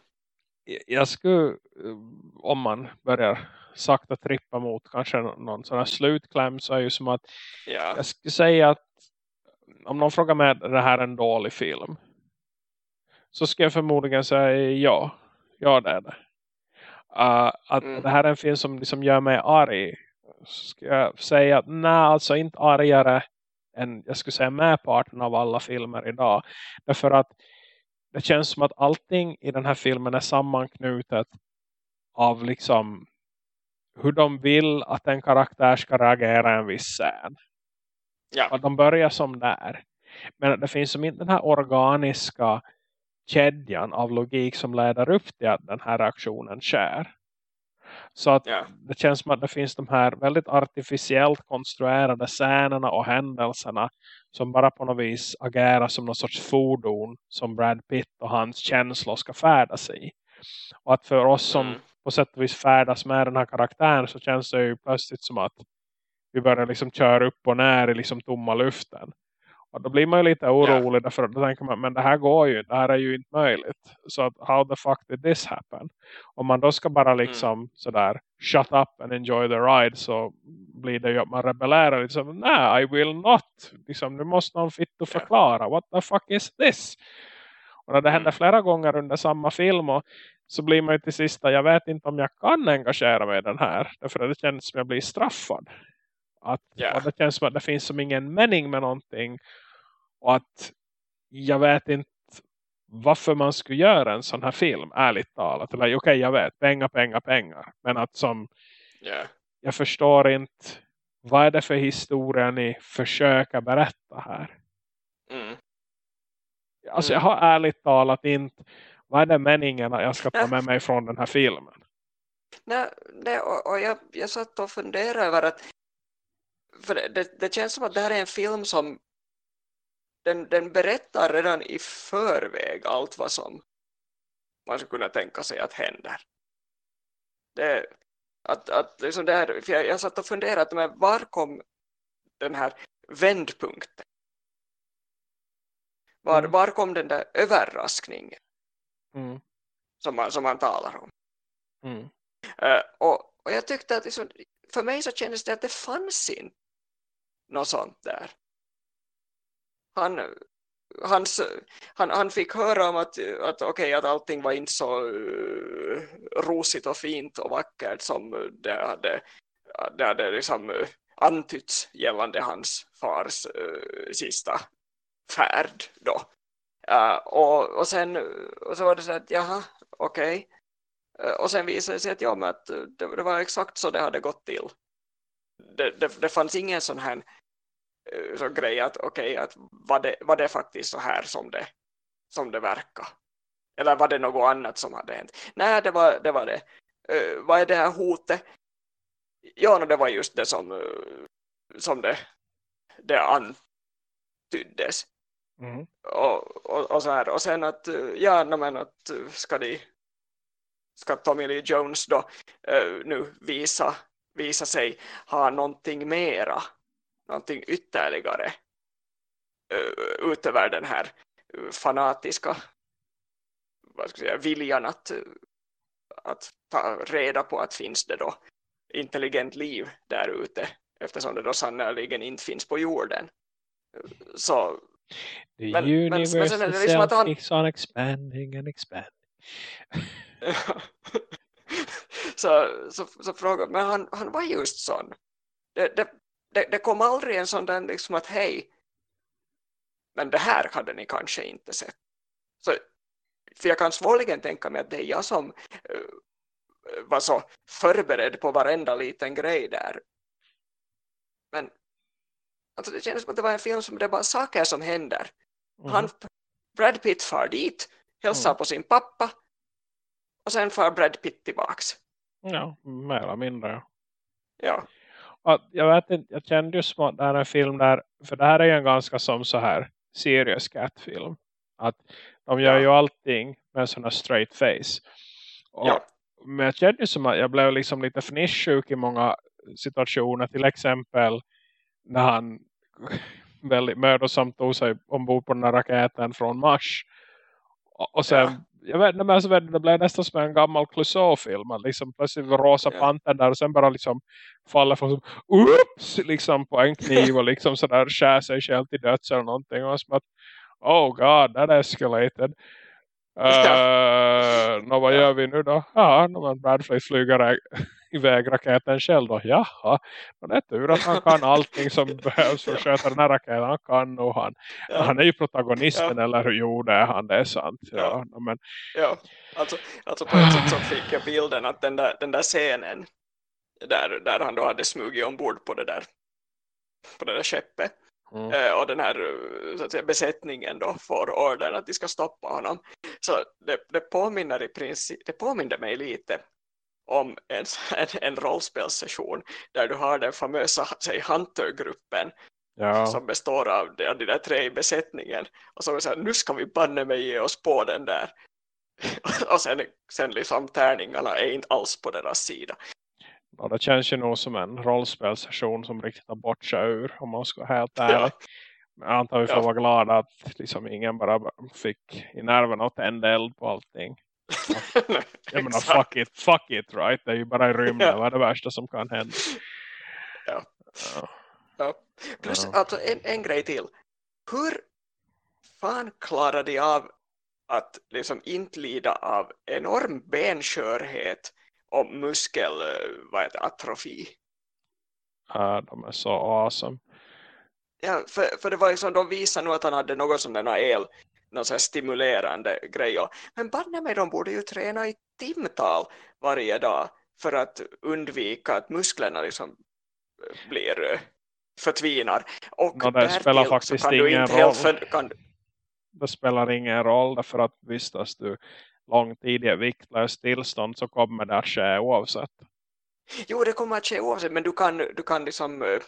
Jag skulle, eh, om man börjar sakta trippa mot kanske någon sån här slutkläm så är ju som att ja. jag skulle säga att om någon frågar mig är det här en dålig film så ska jag förmodligen säga ja, ja det är det. Uh, att mm. det här är en film som liksom gör mig arg ska jag säga att nej alltså inte argare än jag skulle säga medparten av alla filmer idag. Därför att det känns som att allting i den här filmen är sammanknutet av liksom hur de vill att en karaktär ska reagera en viss scen. Ja. Och de börjar som där. Men det finns som inte den här organiska kedjan av logik som leder upp till att den här reaktionen sker. Så att ja. det känns som att det finns de här väldigt artificiellt konstruerade scenerna och händelserna som bara på något vis agerar som någon sorts fordon som Brad Pitt och hans känslor ska färdas i. Och att för oss som mm på sätt och vis färdas med den här karaktären så känns det ju plötsligt som att vi börjar liksom köra upp och ner i liksom tomma luften. Och då blir man ju lite orolig därför att då tänker man, men det här går ju, det här är ju inte möjligt. Så att, how the fuck did this happen? Om man då ska bara mm. liksom mm. sådär shut up and enjoy the ride så blir det ju att man rebellerar liksom, nej I will not. Liksom, nu måste någon fitt och förklara, what the fuck is this? Och när det händer mm. flera gånger under samma film och så blir man ju till sista, jag vet inte om jag kan engagera mig i den här. Därför att det känns som jag blir straffad. Att, yeah. det känns som att det finns som ingen mening med någonting. Och att jag vet inte varför man skulle göra en sån här film, ärligt talat. Eller okej, okay, jag vet, pengar, pengar, pengar. Men att som, yeah. jag förstår inte, vad är det för historia ni försöker berätta här? Mm. Alltså jag har ärligt talat inte vad är det meningen att jag ska ta med mig från den här filmen? Nej, nej och, och jag, jag satt och funderade över att för det, det, känns som att det här är en film som den, den berättar redan i förväg allt vad som man skulle kunna tänka sig att händer. Det, att, att liksom det här, för jag, jag satt och funderade men var kom den här vändpunkten? Var, mm. var kom den där överraskningen? Mm. Som, man, som man talar om. Mm. Uh, och, och jag tyckte att liksom, för mig så kändes det att det fanns inte något sånt där. Han, hans, han, han fick höra om att, att, okay, att allting var inte så uh, rosigt och fint och vackert som det hade, det hade liksom, uh, antytts gällande hans fars uh, sista färd då. Uh, och, och sen och så var det så att jaha, okej. Okay. Uh, och sen visade det sig att, ja, men att det, det, var exakt så det hade gått till. Det, det, det fanns ingen sån här så grej att okej, okay, att var det, var det faktiskt så här som det, som det verkar? Eller var det något annat som hade hänt? Nej, det var det. Var det. Uh, vad är det här hotet? Ja, det var just det som, uh, som det, det antyddes. Mm. Och, och, och, så här. Och sen att, ja, men att ska de ska Tommy Lee Jones då uh, nu visa, visa sig ha någonting mera, någonting ytterligare uh, utöver den här fanatiska vad ska jag säga, viljan att, att ta reda på att finns det då intelligent liv där ute eftersom det då sannoliken inte finns på jorden. Så The men, universe men, men liksom att han... keeps on expanding and expanding. *laughs* så, så, så frågar men han, han var just sån. Det, det, det, det kom aldrig en sån där liksom att hej, men det här hade ni kanske inte sett. Så, för jag kan svårligen tänka mig att det är jag som uh, var så förberedd på varenda liten grej där. Men alltså det kändes som att det var en film som det var saker som händer. Mm. Han, Brad Pitt far dit, hälsar mm. på sin pappa och sen får Brad Pitt tillbaks. Ja, mer eller mindre. Ja. Jag vet inte, jag kände ju som att det här är en film där, för det här är ju en ganska som så här serious cat-film. Att de gör ju allting med en sån här straight face. Och, ja. Men jag kände ju som att jag blev liksom lite fnissjuk i många situationer. Till exempel när han *laughs* väldigt mödosamt tog sig ombord på den här raketen från Mars. Och sen ja jag vet inte, men alltså, det blev nästan som en gammal Clouseau-film. Liksom plötsligt rosa yeah. panten där och sen bara liksom faller från ups, liksom på en kniv och liksom sådär skär sig själv till döds eller någonting. Och som att, oh god, that escalated. Uh, ja. no, vad gör vi nu då? Ja, no, Bradley flyger iväg raketen själv då. Jaha, men det är tur att han kan allting som *laughs* behövs för att sköta den här raketen. Han kan nog han. Ja. Han är ju protagonisten, ja. eller hur gjorde han? Det är sant. Ja, ja. Men... ja. Alltså, alltså på ett sätt så fick jag bilden att den där, den där scenen där, där han då hade smugit ombord på det där på det där skeppet Mm. Eh, och den här så att säga, besättningen då får ordern att de ska stoppa honom. Så det, det påminner i princip, det påminner mig lite om en, *laughs* en, en rollspelssession där du har den famösa säg, Hunter-gruppen ja. som består av de, de där tre i besättningen och så här, nu ska vi banne mig ge oss på den där *laughs* och sen, sen liksom tärningarna är inte alls på deras sida Ja, det känns ju nog som en rollspelsession som riktigt har bort sig ur om man ska vara helt ärlig. Ja. Men jag antar vi får ja. vara glada att liksom ingen bara fick i nerven och tända eld på allting. Jag menar, fuck it, fuck it, right? Det är ju bara i rymden, ja. vad är det värsta som kan hända? Ja. ja. ja. Plus, ja. alltså en, en grej till. Hur fan klarar de av att liksom inte lida av enorm benskörhet och muskelatrofi. Ja, de är så awesome. Ja, för, för det var liksom, de visade nu att han hade något som den el, någon så stimulerande grej. Men banne mig, de borde ju träna i timtal varje dag för att undvika att musklerna liksom blir förtvinar. Och no, det spelar faktiskt ingen roll. För, kan... Det spelar ingen roll därför att vistas du lång tid i viktlöst tillstånd så kommer det att ske oavsett. Jo, det kommer att ske oavsett, men du kan, du kan liksom, eh,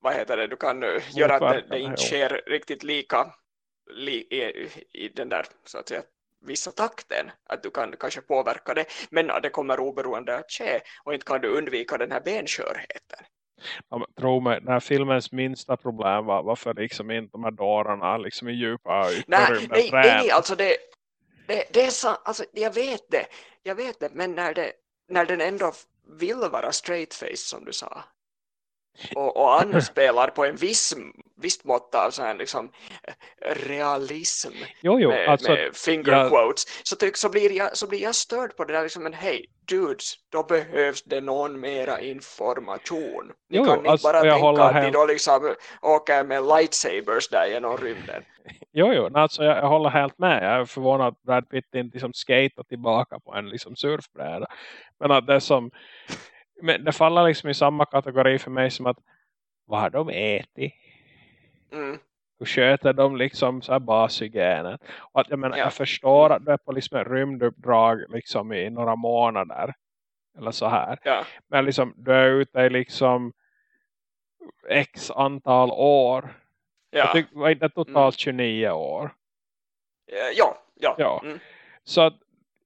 vad heter det, du kan eh, göra att det, det inte sker riktigt lika li, i, i den där, så att säga, vissa takten, att du kan kanske påverka det, men det kommer oberoende att ske och inte kan du undvika den här benskörheten. Ja, tro mig, den här filmens minsta problem var varför liksom inte de här dårarna liksom i djupa nej, nej, nej, alltså det, det, det är så, alltså, jag vet det, jag vet det, men när, det, när den ändå vill vara straight face som du sa och, och anspelar *laughs* på en viss, visst mått av så här, liksom, realism jo, jo, med, alltså, med finger jag... quotes så, tyck, så, blir jag, så blir jag störd på det där liksom, men hej dudes, då behövs det någon mera information ni jo, kan inte alltså, bara tänka att de då liksom åker med lightsabers där genom rymden Jo, jo. Alltså, jag, jag, håller helt med. Jag är förvånad att Brad Pitt inte liksom skater tillbaka på en liksom surfbräda. Men att det som men det faller liksom i samma kategori för mig som att vad har de ätit? Mm. Hur sköter de liksom så här bashygienen? Och att, jag, menar, ja. jag förstår att du är på liksom ett rymduppdrag liksom i några månader. Eller så här. Ja. Men liksom, du är ute i liksom x antal år. Ja. Jag tycker, var inte totalt mm. 29 år? Ja, ja. ja. Mm. Så att,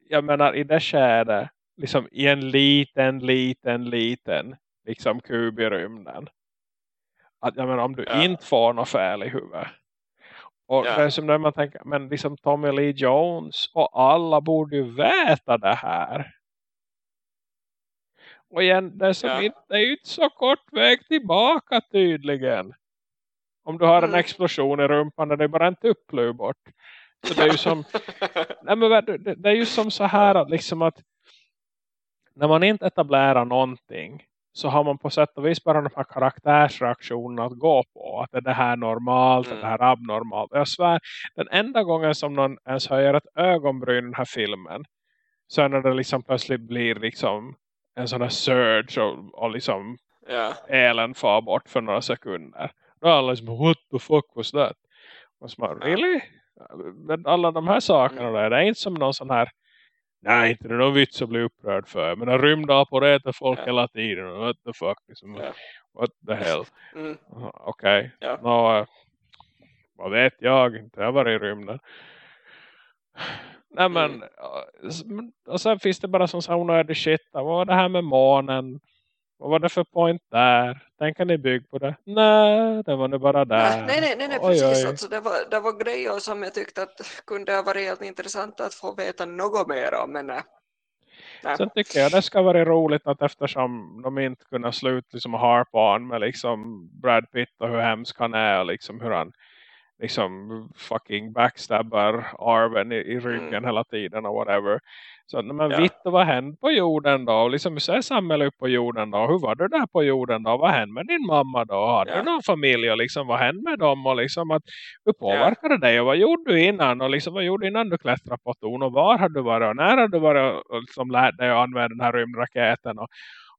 jag menar i det skedet, liksom i en liten, liten, liten liksom kub i rymden. Att jag menar om du ja. inte får något fel i huvudet. Och ja. det är som när man tänker, men liksom Tommy Lee Jones och alla borde ju veta det här. Och igen, det är, som ja. inte, det är ju inte så kort väg tillbaka tydligen. Om du har en mm. explosion i rumpan det är bara en tuppluv bort. Så det är ju som *laughs* nej men det, det är ju som så här att liksom att när man inte etablerar någonting så har man på sätt och vis bara de här karaktärsreaktionerna att gå på. Att är det här normalt, mm. är det här abnormalt. Jag svär, den enda gången som någon ens höjer ett ögonbryn i den här filmen så är när det liksom plötsligt blir liksom en sån här surge och, och liksom yeah. elen far bort för några sekunder. Då är alla liksom, what the fuck was that? Och så bara, really? Men alla de här sakerna mm. där, det är inte som någon sån här Nej, inte det är någon vits att bli upprörd för. Men en rymdapor äter folk ja. hela tiden. What the fuck? Liksom, ja. What the hell? *laughs* Mm. Okej. Okay. Ja. Nå, vad vet jag? Inte jag var i rymden. Nej men, mm. och sen finns det bara sån här onödig shit. Vad var det här med månen? Vad var det för point där? Tänker ni bygga på det? Nej, det var nu bara där. Nej, nej, nej, nej oj, precis. Oj. Alltså, det, var, det var grejer som jag tyckte att kunde ha varit helt intressant att få veta något mer om. Men nej. nej. Sen tycker jag det ska vara roligt att eftersom de inte kunde sluta liksom harp on med liksom Brad Pitt och hur hemsk han är och liksom hur han liksom fucking backstabbar arven i, i ryggen mm. hela tiden och whatever. Så men ja. vitt vad hände på jorden då? Och liksom så är samhället upp på jorden då? Hur var du där på jorden då? Vad hände med din mamma då? Hade ja. du någon familj och liksom vad hände med dem? Och liksom att hur påverkade ja. dig? Och vad gjorde du innan? Och liksom vad gjorde du innan du klättrade på torn? Och var hade du varit? Och när hade du varit och liksom lärt dig att använda den här rymdraketen? Och,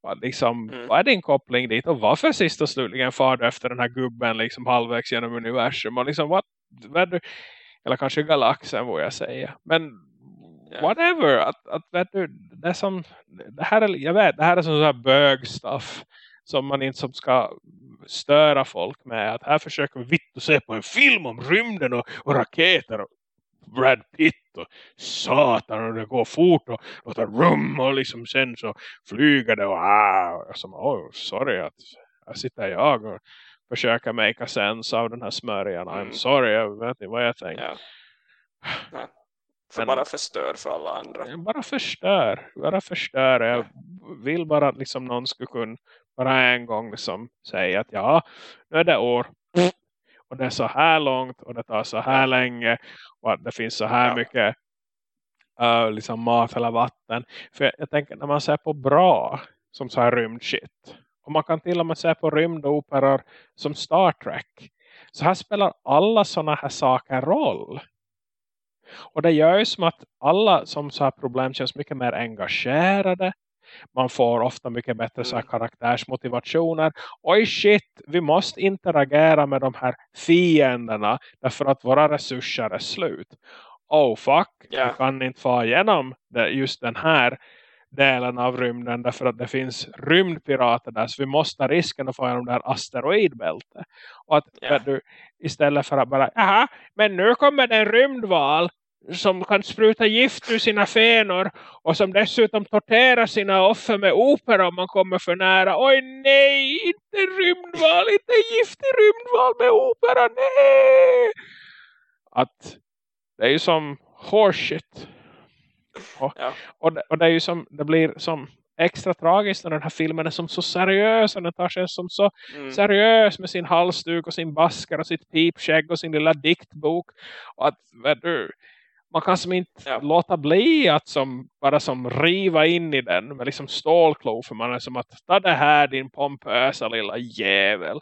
och liksom, mm. vad är din koppling dit? Och varför sist och slutligen far du efter den här gubben liksom halvvägs genom universum? Och liksom, vad, vad du, eller kanske galaxen vad jag säga. Men. Whatever. Att, att, vet du, det, som, det här är, jag vet, det här är sån här bögstuff som man inte som ska störa folk med. Att här försöker vi vitt och se på en film om rymden och, och raketer och Brad Pitt och satan och det går fort och låter rum och liksom sen så flyger det och ah, och som, oh, sorry att här sitter jag och försöker make a sense av den här smörjan. Mm. I'm sorry, jag vet inte vad jag tänker. *sighs* Ja. För bara förstör för alla andra. Bara förstör. Bara förstör. Jag vill bara att liksom någon skulle kunna bara en gång liksom säga att ja, nu är det år. Och det är så här långt och det tar så här länge. Och att det finns så här ja. mycket uh, liksom mat eller vatten. För jag, jag tänker när man ser på bra som så här rymdshit. Och man kan till och med se på rymdoperor som Star Trek. Så här spelar alla sådana här saker roll. Och det gör ju som att alla som så här problem känns mycket mer engagerade. Man får ofta mycket bättre så här mm. karaktärsmotivationer. Oj shit, vi måste interagera med de här fienderna därför att våra resurser är slut. Oh fuck, yeah. vi kan inte få igenom det, just den här delen av rymden därför att det finns rymdpirater där så vi måste risken att få igenom det här asteroidbältet. Och att yeah. du, istället för att bara, jaha, men nu kommer det en rymdval som kan spruta gift ur sina fenor och som dessutom torterar sina offer med opera om man kommer för nära. Oj nej, inte rymdval, inte giftig rymdval med opera, nej! Att det är ju som horseshit. Och, ja. och, det, och det är ju som, det blir som extra tragiskt när den här filmen är som så seriös och den tar sig som så mm. seriös med sin halsduk och sin baskar och sitt pipskägg och sin lilla diktbok och att du, man kan som inte ja. låta bli att som, bara som riva in i den med liksom stålklo för man är som att ta det här din pompösa lilla jävel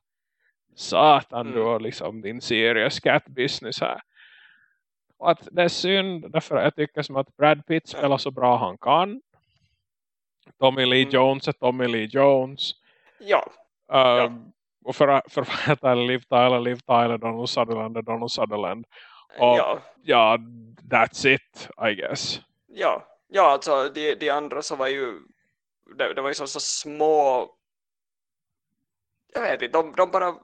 satan mm. du har liksom din serious cat business här och att det är synd därför jag tycker som att Brad Pitt spelar så bra han kan Tommy Lee mm. Jones är Tommy Lee Jones ja, um, ja. och för, för heta *laughs* Liv Tyler, Liv Tyler, Donald Sutherland Donald Sutherland. Och, ja. ja, that's it, I guess. Ja, ja alltså de, de andra så var ju det, det var ju så, så små jag vet inte, de, de bara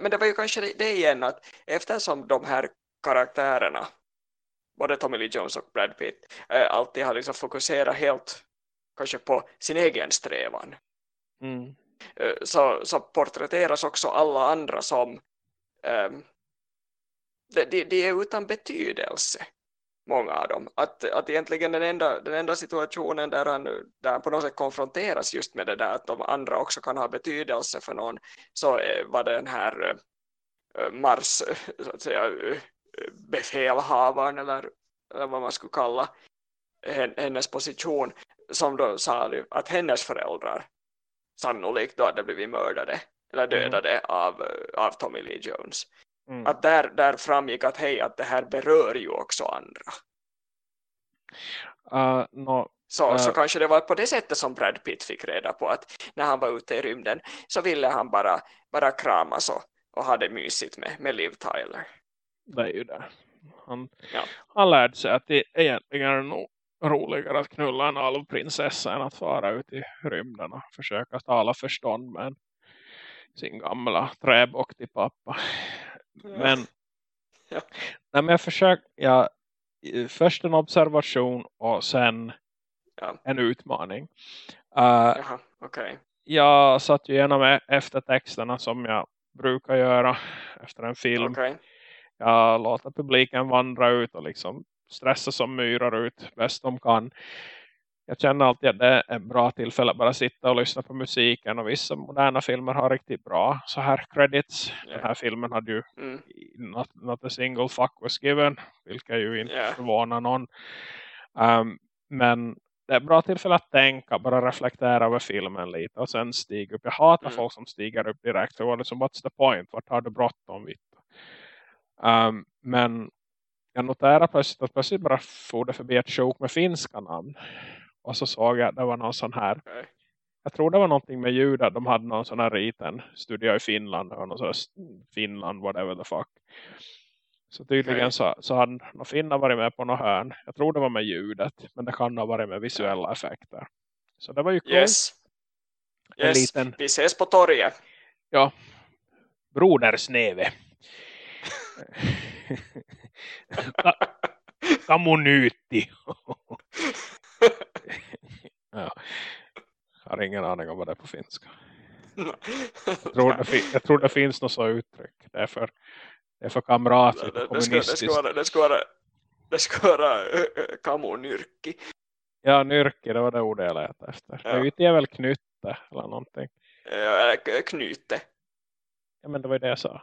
men det var ju kanske det, det igen att eftersom de här karaktärerna både Tommy Lee Jones och Brad Pitt äh, alltid har liksom fokuserat helt kanske på sin egen strävan mm. äh, så, så porträtteras också alla andra som äh, de, de, är utan betydelse många av dem. Att, att egentligen den enda, den enda situationen där han, där han på något sätt konfronteras just med det där att de andra också kan ha betydelse för någon så var den här Mars så att säga befälhavaren eller, eller vad man skulle kalla hennes position som då sa att hennes föräldrar sannolikt då hade blivit mördade eller mm. dödade mm. av, av Tommy Lee Jones. Mm. Att där, där framgick att hej, att det här berör ju också andra. Uh, no, så, uh, så kanske det var på det sättet som Brad Pitt fick reda på att när han var ute i rymden så ville han bara, bara kramas och, och ha det mysigt med, med Liv Tyler. Det är ju det. Han, ja. han lärde sig att det egentligen är nog roligare att knulla en alvprinsessa än att fara ut i rymden och försöka tala förstånd med sin gamla träbock till pappa. Men, *laughs* ja. nej, men jag försöker, ja, först en observation och sen ja. en utmaning. Uh, Jaha, okay. Jag satt ju igenom e- eftertexterna som jag brukar göra efter en film. Okay. Jag låter publiken vandra ut och liksom stressa som myrar ut bäst de kan jag känner alltid att det är ett bra tillfälle att bara sitta och lyssna på musiken. Och vissa moderna filmer har riktigt bra så här credits. Yeah. Den här filmen hade ju mm. not, not a single fuck was given. Vilket ju inte yeah. förvånar någon. Um, men det är ett bra tillfälle att tänka. Bara reflektera över filmen lite. Och sen stiga upp. Jag hatar mm. folk som stiger upp direkt. Var det som, what's the point? Vart har du bråttom? Um, men jag noterar plötsligt att plötsligt bara for det förbi ett sjok med finska namn. Och så såg jag att det var någon sån här. Okay. Jag tror det var någonting med judar. De hade någon sån här riten. Studio i Finland. Och någon sån Finland, whatever the fuck. Så tydligen okay. så, så hade någon finnar varit med på något hörn. Jag tror det var med ljudet. Men det kan ha varit med visuella effekter. Så det var ju coolt. Yes. yes. Liten... Vi ses på torget. Ja. Brodersneve. *laughs* Kamunyti. *laughs* ja. Jag har ingen aning om vad det är på finska. *laughs* Jag tror det, jag tror det finns något så uttryck. Det är för, det är för kamratligt och kommunistiskt. Det ska, det ska vara, det ska vara kamonyrki. Ja, nyrki, det var det ordet jag lät efter. Ja. Det är väl knytte eller någonting. Ja, knyte. Ja, men det var ju det jag sa.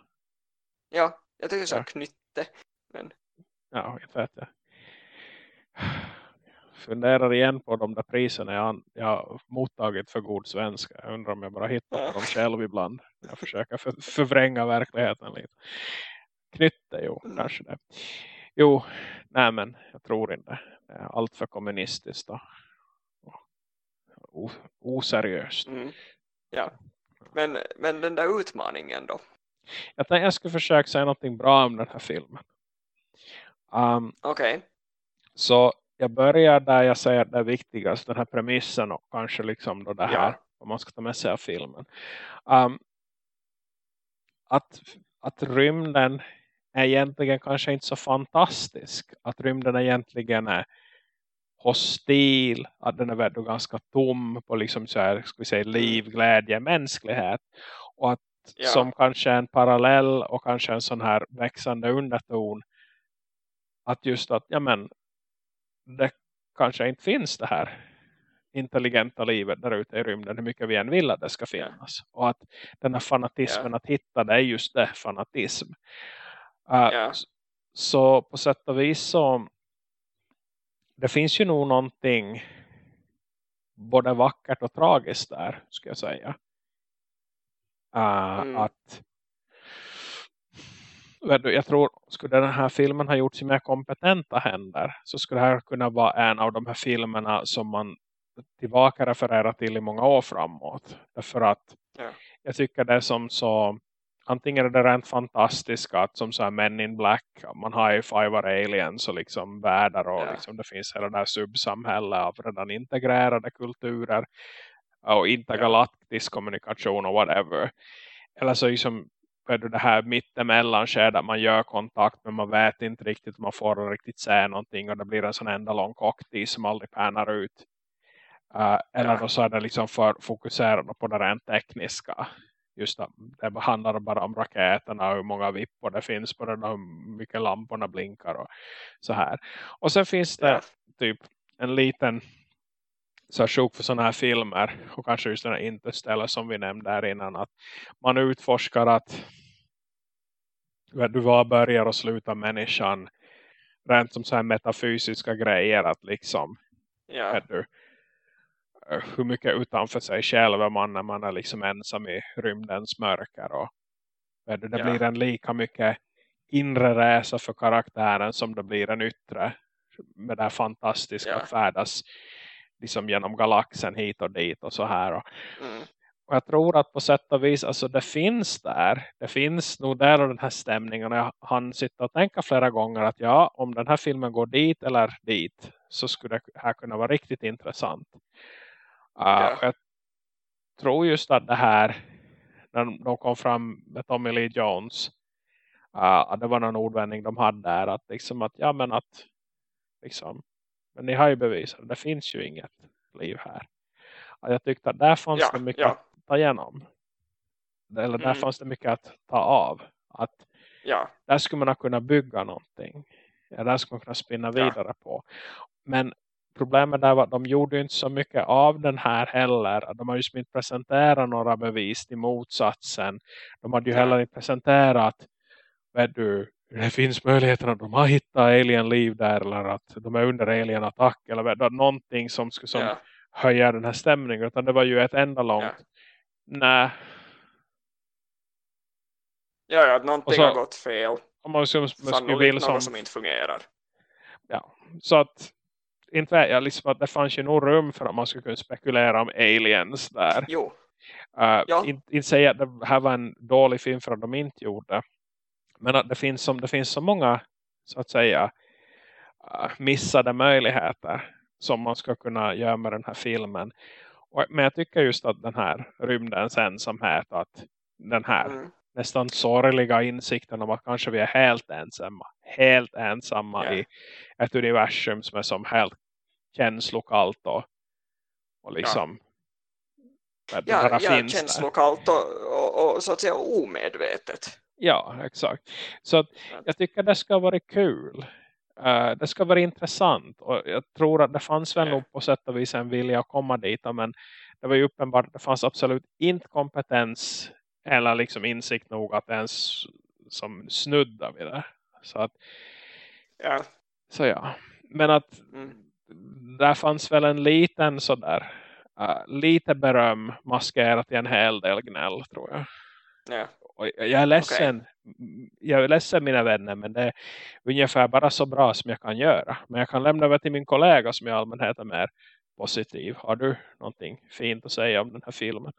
Ja, jag tycker jag sa ja. knytte. Men... Ja, jag vet det funderar igen på de där priserna jag, jag mottagit för god svenska. Jag undrar om jag bara hittar på dem själv ibland. Jag försöker för, förvränga verkligheten lite. Knytte, jo, mm. kanske det. Jo, nej men jag tror inte. Det är allt för kommunistiskt och, oseriöst. Mm. Ja, men, men den där utmaningen då? Jag tänkte jag skulle försöka säga något bra om den här filmen. Um, Okej. Okay. Så jag börjar där jag säger det viktigaste, den här premissen och kanske liksom då det här, ja. vad man ska ta med sig av filmen. Um, att, att rymden är egentligen kanske inte så fantastisk. Att rymden egentligen är hostil, att den är ganska tom på liksom så här, ska vi säga, liv, glädje, mänsklighet. Och att ja. som kanske en parallell och kanske en sån här växande underton att just att, ja men det kanske inte finns det här intelligenta livet där ute i rymden hur mycket vi än vill att det ska finnas. Och att den här fanatismen ja. att hitta det är just det, fanatism. Uh, ja. Så på sätt och vis så det finns ju nog någonting både vackert och tragiskt där, ska jag säga. Uh, mm. Att jag tror, skulle den här filmen ha gjorts i mer kompetenta händer så skulle det här kunna vara en av de här filmerna som man tillbaka refererar till i många år framåt. Därför att ja. jag tycker det är som så antingen är det rent fantastiska att som så här Men in Black man har ju Five Aliens och liksom världar och yeah. liksom det finns hela det här subsamhälle av redan integrerade kulturer och intergalaktisk yeah. kommunikation och whatever. Eller så liksom det här mittemellan sker där man gör kontakt men man vet inte riktigt man får riktigt se någonting och det blir en sån enda lång cocktail som aldrig pärnar ut. Uh, eller då så är det liksom för fokuserat på det rent tekniska just att det handlar bara om raketerna och hur många vippor det finns på den och hur mycket lamporna blinkar och så här. Och sen finns det typ en liten så sjuk för sådana här filmer och kanske just den här Interstellar som vi nämnde här innan att man utforskar att du var börjar och slutar människan rent som så här metafysiska grejer att liksom ja. du, Eh, hur mycket utanför sig själv är man när man är liksom ensam i rymdens mörker och det, det ja. blir en lika mycket inre resa för karaktären som det blir en yttre med det här fantastiska ja. färdas liksom genom galaxen hit och dit och så här och, mm. Och jag tror att på sätt och vis alltså det finns där det finns nog där och den här stämningen jag hann sitta och tänka flera gånger att ja, om den här filmen går dit eller dit så skulle det här kunna vara riktigt intressant Uh, jag tror just att det här när de kom fram med Tommy Lee Jones uh, det var någon ordvändning de hade där att liksom att ja men att liksom men ni har ju bevisat det finns ju inget liv här. Uh, jag tyckte att där fanns ja, det mycket ja. Ta igenom. Eller där mm. fanns det mycket att ta av. Att ja. där skulle man kunna bygga någonting. Ja, där skulle man kunna spinna vidare på. Men problemet där var att de gjorde inte så mycket av den här heller. De har ju inte presenterat några bevis till motsatsen. De hade ju ja. heller inte presenterat vet du, det finns möjligheten att de har hittat alienliv där eller att de är under alienattack eller vet du, någonting som skulle som ja. höja den här stämningen utan det var ju ett enda långt ja. Nej ja, ja, någonting så, har gått fel om man, som, man skulle vilja som, som inte fungerar ja, så att inte vet jag liksom att det fanns ju nog rum för att man skulle kunna spekulera om aliens där. Jo. Uh, ja. Inte in säga att det här var en dålig film för att de inte gjorde. Men att det finns, som, det finns så många så att säga uh, missade möjligheter som man ska kunna göra med den här filmen. Men jag tycker just att den här rymdens ensamhet att den här mm. nästan sorgliga insikten om att kanske vi är helt ensamma helt ensamma yeah. i ett universum som är som helt känslokallt och, och liksom ja, ja, ja känslokallt och, och, och, så att säga omedvetet. Ja, exakt. Så att jag tycker det ska vara kul. Uh, det ska vara intressant och jag tror att det fanns väl nog på sätt och vis en vilja att komma dit men det var ju uppenbart att det fanns absolut inte kompetens eller liksom insikt nog att ens som snudda vid det. Så att ja. Så ja. Men att mm. där fanns väl en liten sådär uh, lite beröm maskerat i en hel del gnäll tror jag. Ja. Och jag är ledsen okay. jag är ledsen mina vänner men det är ungefär bara så bra som jag kan göra. Men jag kan lämna över till min kollega som i allmänhet är mer positiv. Har du någonting fint att säga om den här filmen?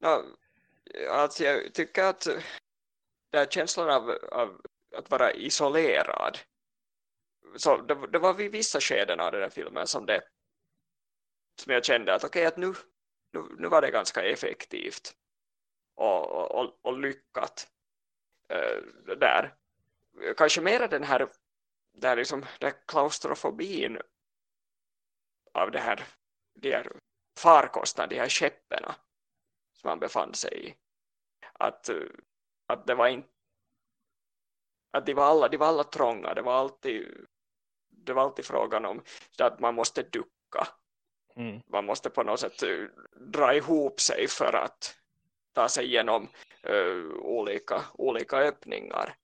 Ja, alltså jag tycker att den känslan av, av att vara isolerad så det, det, var vid vissa skeden av den här filmen som det som jag kände att okej okay, att nu, nu, nu var det ganska effektivt och, och, och lyckat uh, där. Kanske mer den här där liksom den klaustrofobin av det här de här farkosterna, de här skepperna som man befann sig i. Att att det var inte att de var alla, de var alla trånga, det var alltid det var alltid frågan om att man måste ducka. Mm. man måste på något sätt eh, dra ihop sig för att ta sig igenom uh, olika, olika öppningar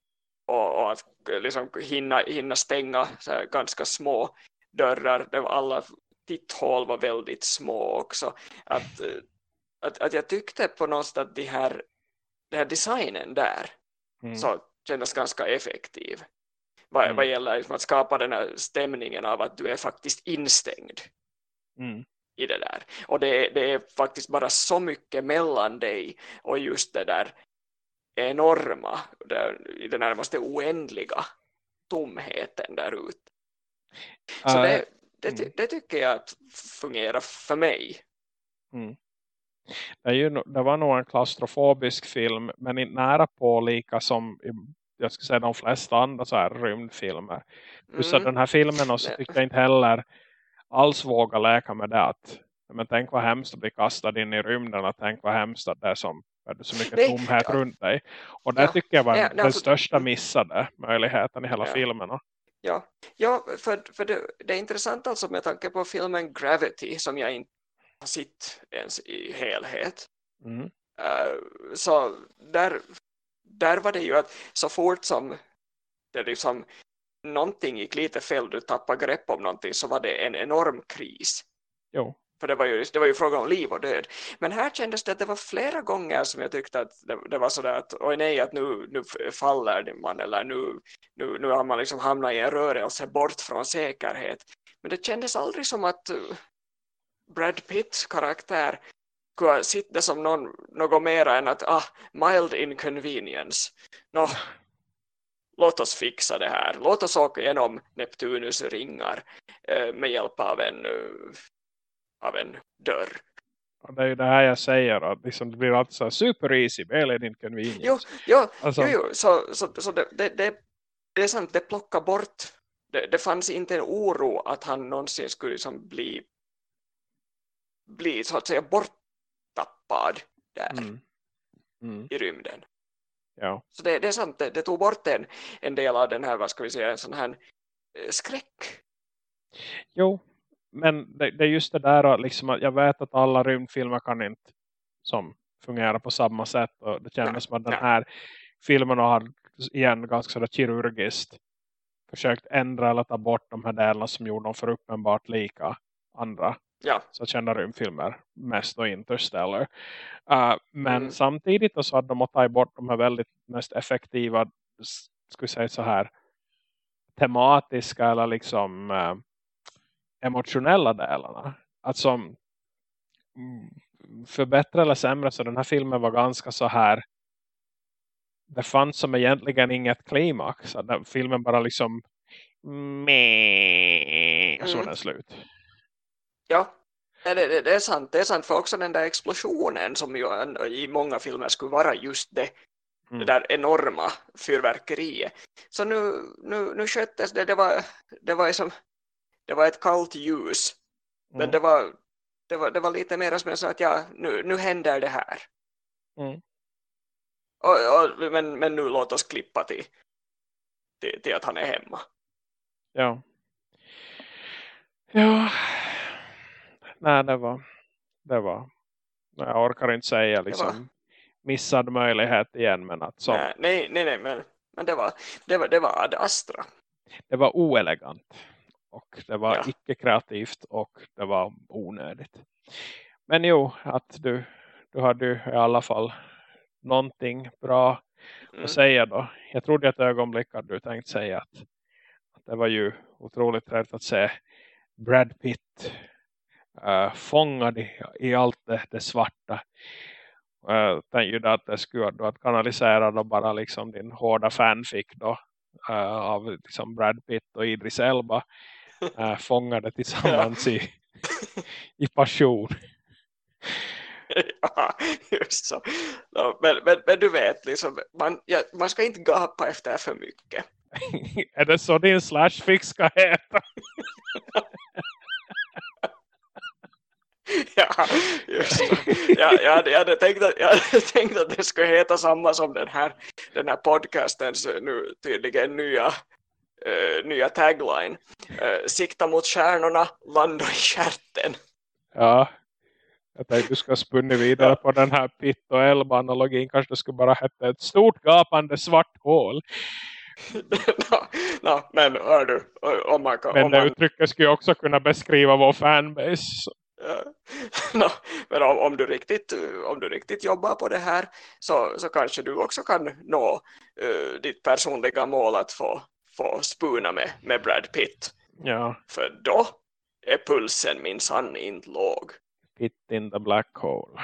och, och att liksom hinna, hinna stänga så ganska små dörrar, var alla titthål var väldigt små också att, att, att jag tyckte på något sätt att de här den här designen där mm. så kändes ganska effektiv. Vad, mm. vad gäller liksom att skapa den här stämningen av att du är faktiskt instängd mm. I det där. Och det, det är faktiskt bara så mycket mellan dig och just det där enorma, där, i det närmaste oändliga tomheten där ute. Så uh, det, det, mm. det, tycker jag fungerar för mig. Mm. Det, är ju, det var nog en klaustrofobisk film men inte nära på lika som jag skulle säga de flesta andra så här rymdfilmer. Plus mm. att den här filmen också tycker jag inte heller alls våga läka med det att men tänk vad hemskt att bli kastad in i rymden och tänk vad hemskt att det är som är det så mycket Nej, tomhet ja. runt dig. Och det ja, tycker jag var ja, den alltså, största missade möjligheten i hela ja. filmen. Ja, ja för, för det, det, är intressant alltså med tanke på filmen Gravity som jag inte har sett ens i helhet. Mm. Uh, så där, där var det ju att så fort som det liksom någonting gick lite fel, du tappar grepp om någonting så var det en enorm kris. Jo. För det var, ju, det var ju fråga om liv och död. Men här kändes det att det var flera gånger som jag tyckte att det, det var sådär att oj nej, att nu, nu faller man eller nu, nu, nu har man liksom hamnat i en rörelse bort från säkerhet. Men det kändes aldrig som att uh, Brad Pitts karaktär kunde sitta som någon, något mer än att ah, mild inconvenience. Nå, *laughs* låt oss fixa det här. Låt oss åka igenom Neptunus ringar eh, med hjälp av en uh, av en dörr. Det är ju det här jag säger att liksom det blir alltid så super easy, väldigt inconvenience. Jo, jo, alltså, jo, jo så, så, så det, det, det, det är sant, det plockar bort det, det fanns inte en oro att han någonsin skulle liksom bli bli så att säga borttappad där mm. Mm. i rymden. Ja. Så det, det är sant, det, det, tog bort en, en del av den här, vad ska vi säga, en sån här eh, skräck. Jo, men det, det, är just det där liksom att jag vet att alla rymdfilmer kan inte som fungera på samma sätt och det kändes ja, som att den här filmen har igen ganska sådär kirurgiskt försökt ändra eller ta bort de här delarna som gjorde dem för uppenbart lika andra ja. så kända rymdfilmer mest och Interstellar uh, men mm. samtidigt så hade de tagit bort de här väldigt mest effektiva skulle säga så här tematiska eller liksom uh, emotionella delarna. Att som mm, för bättre eller sämre så den här filmen var ganska så här det fanns som egentligen inget klimax. Filmen bara liksom meh, så mm. den slut. Ja, det, det, det, är sant. Det är sant för också den där explosionen som ju i många filmer skulle vara just det. Mm. Det där enorma fyrverkeriet. Så nu, nu, nu sköttes det. Det var, det var som det var ett kallt ljus. Men mm. det, var, det, var, det var lite mer som jag sa att ja, nu, nu händer det här. Mm. Och, och, men, men nu låt oss klippa till, till, till att han är hemma. Ja. Ja. Nej, det var det var jag orkar inte säga liksom missad möjlighet igen men att så. Nej, nej, nej, men, men det var det var, det var Ad Astra. Det var oelegant. Och det var ja. icke kreativt och det var onödigt. Men jo, att du, du hade i alla fall någonting bra mm. att säga då. Jag trodde ett ögonblick att du tänkt säga att, att det var ju otroligt trevligt att se Brad Pitt uh, fångad i, i allt det, det svarta. Uh, tänkte att det skulle då att kanalisera då bara liksom din hårda fanfic då uh, av liksom Brad Pitt och Idris Elba äh, *laughs* fångade tillsammans ja. i, i passion. *laughs* ja, just så. No, men, men, men, du vet, liksom, man, ja, man ska inte gapa efter för mycket. *laughs* är det så din slashfix ska heta? *laughs* ja, just. Ja, jag, hade, jag, hade tänkt att, jag hade *laughs* tänkt att det skulle heta samma som den här, den här podcastens nu tydligen nya uh, nya tagline. Uh, sikta mot stjärnorna, landa i skärten. Ja, jag tänkte du ska spunna vidare på den här Pitt och Elba-analogin. Kanske det skulle bara heta ett stort gapande svart hål. *laughs* no, no, men hör du, om man kan, Men det man... uttrycket skulle också kunna beskriva vår fanbase. *laughs* Ja. No, men om, om, du riktigt, om du riktigt jobbar på det här så, så kanske du också kan nå uh, ditt personliga mål att få få spuna med, med Brad Pitt. Ja. För då, är pulsen minsann inte låg. Pit in the black hole.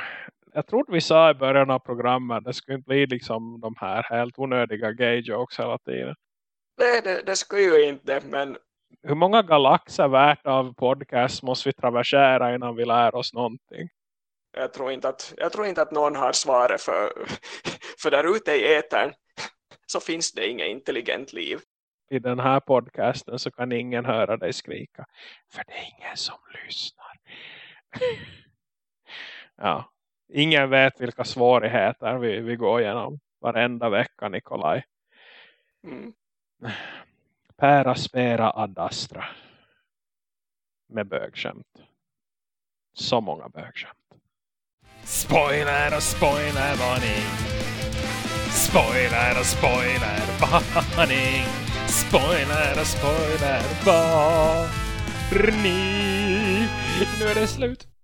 Jag trodde vi sa i början av programmet det skulle inte bli liksom de här helt onödiga gay jokes hela tiden. Nej, det, det skulle ju inte, men... Hur många galaxer värt av podcast måste vi traversera innan vi lär oss någonting? Jag tror inte att, jag tror inte att någon har svaret för, för där ute i etern så finns det inget intelligent liv. I den här podcasten så kan ingen höra dig skrika. För det är ingen som lyssnar. *laughs* ja. Ingen vet vilka svårigheter vi, vi går igenom varenda vecka, Nikolaj. Mm. *laughs* Pära spera ad astra. Med bögskämt. Så många bögskämt. Spoiler och spoiler varning. Spoiler och spoiler varning. Spoiler och spoiler varning. Nu är det slut.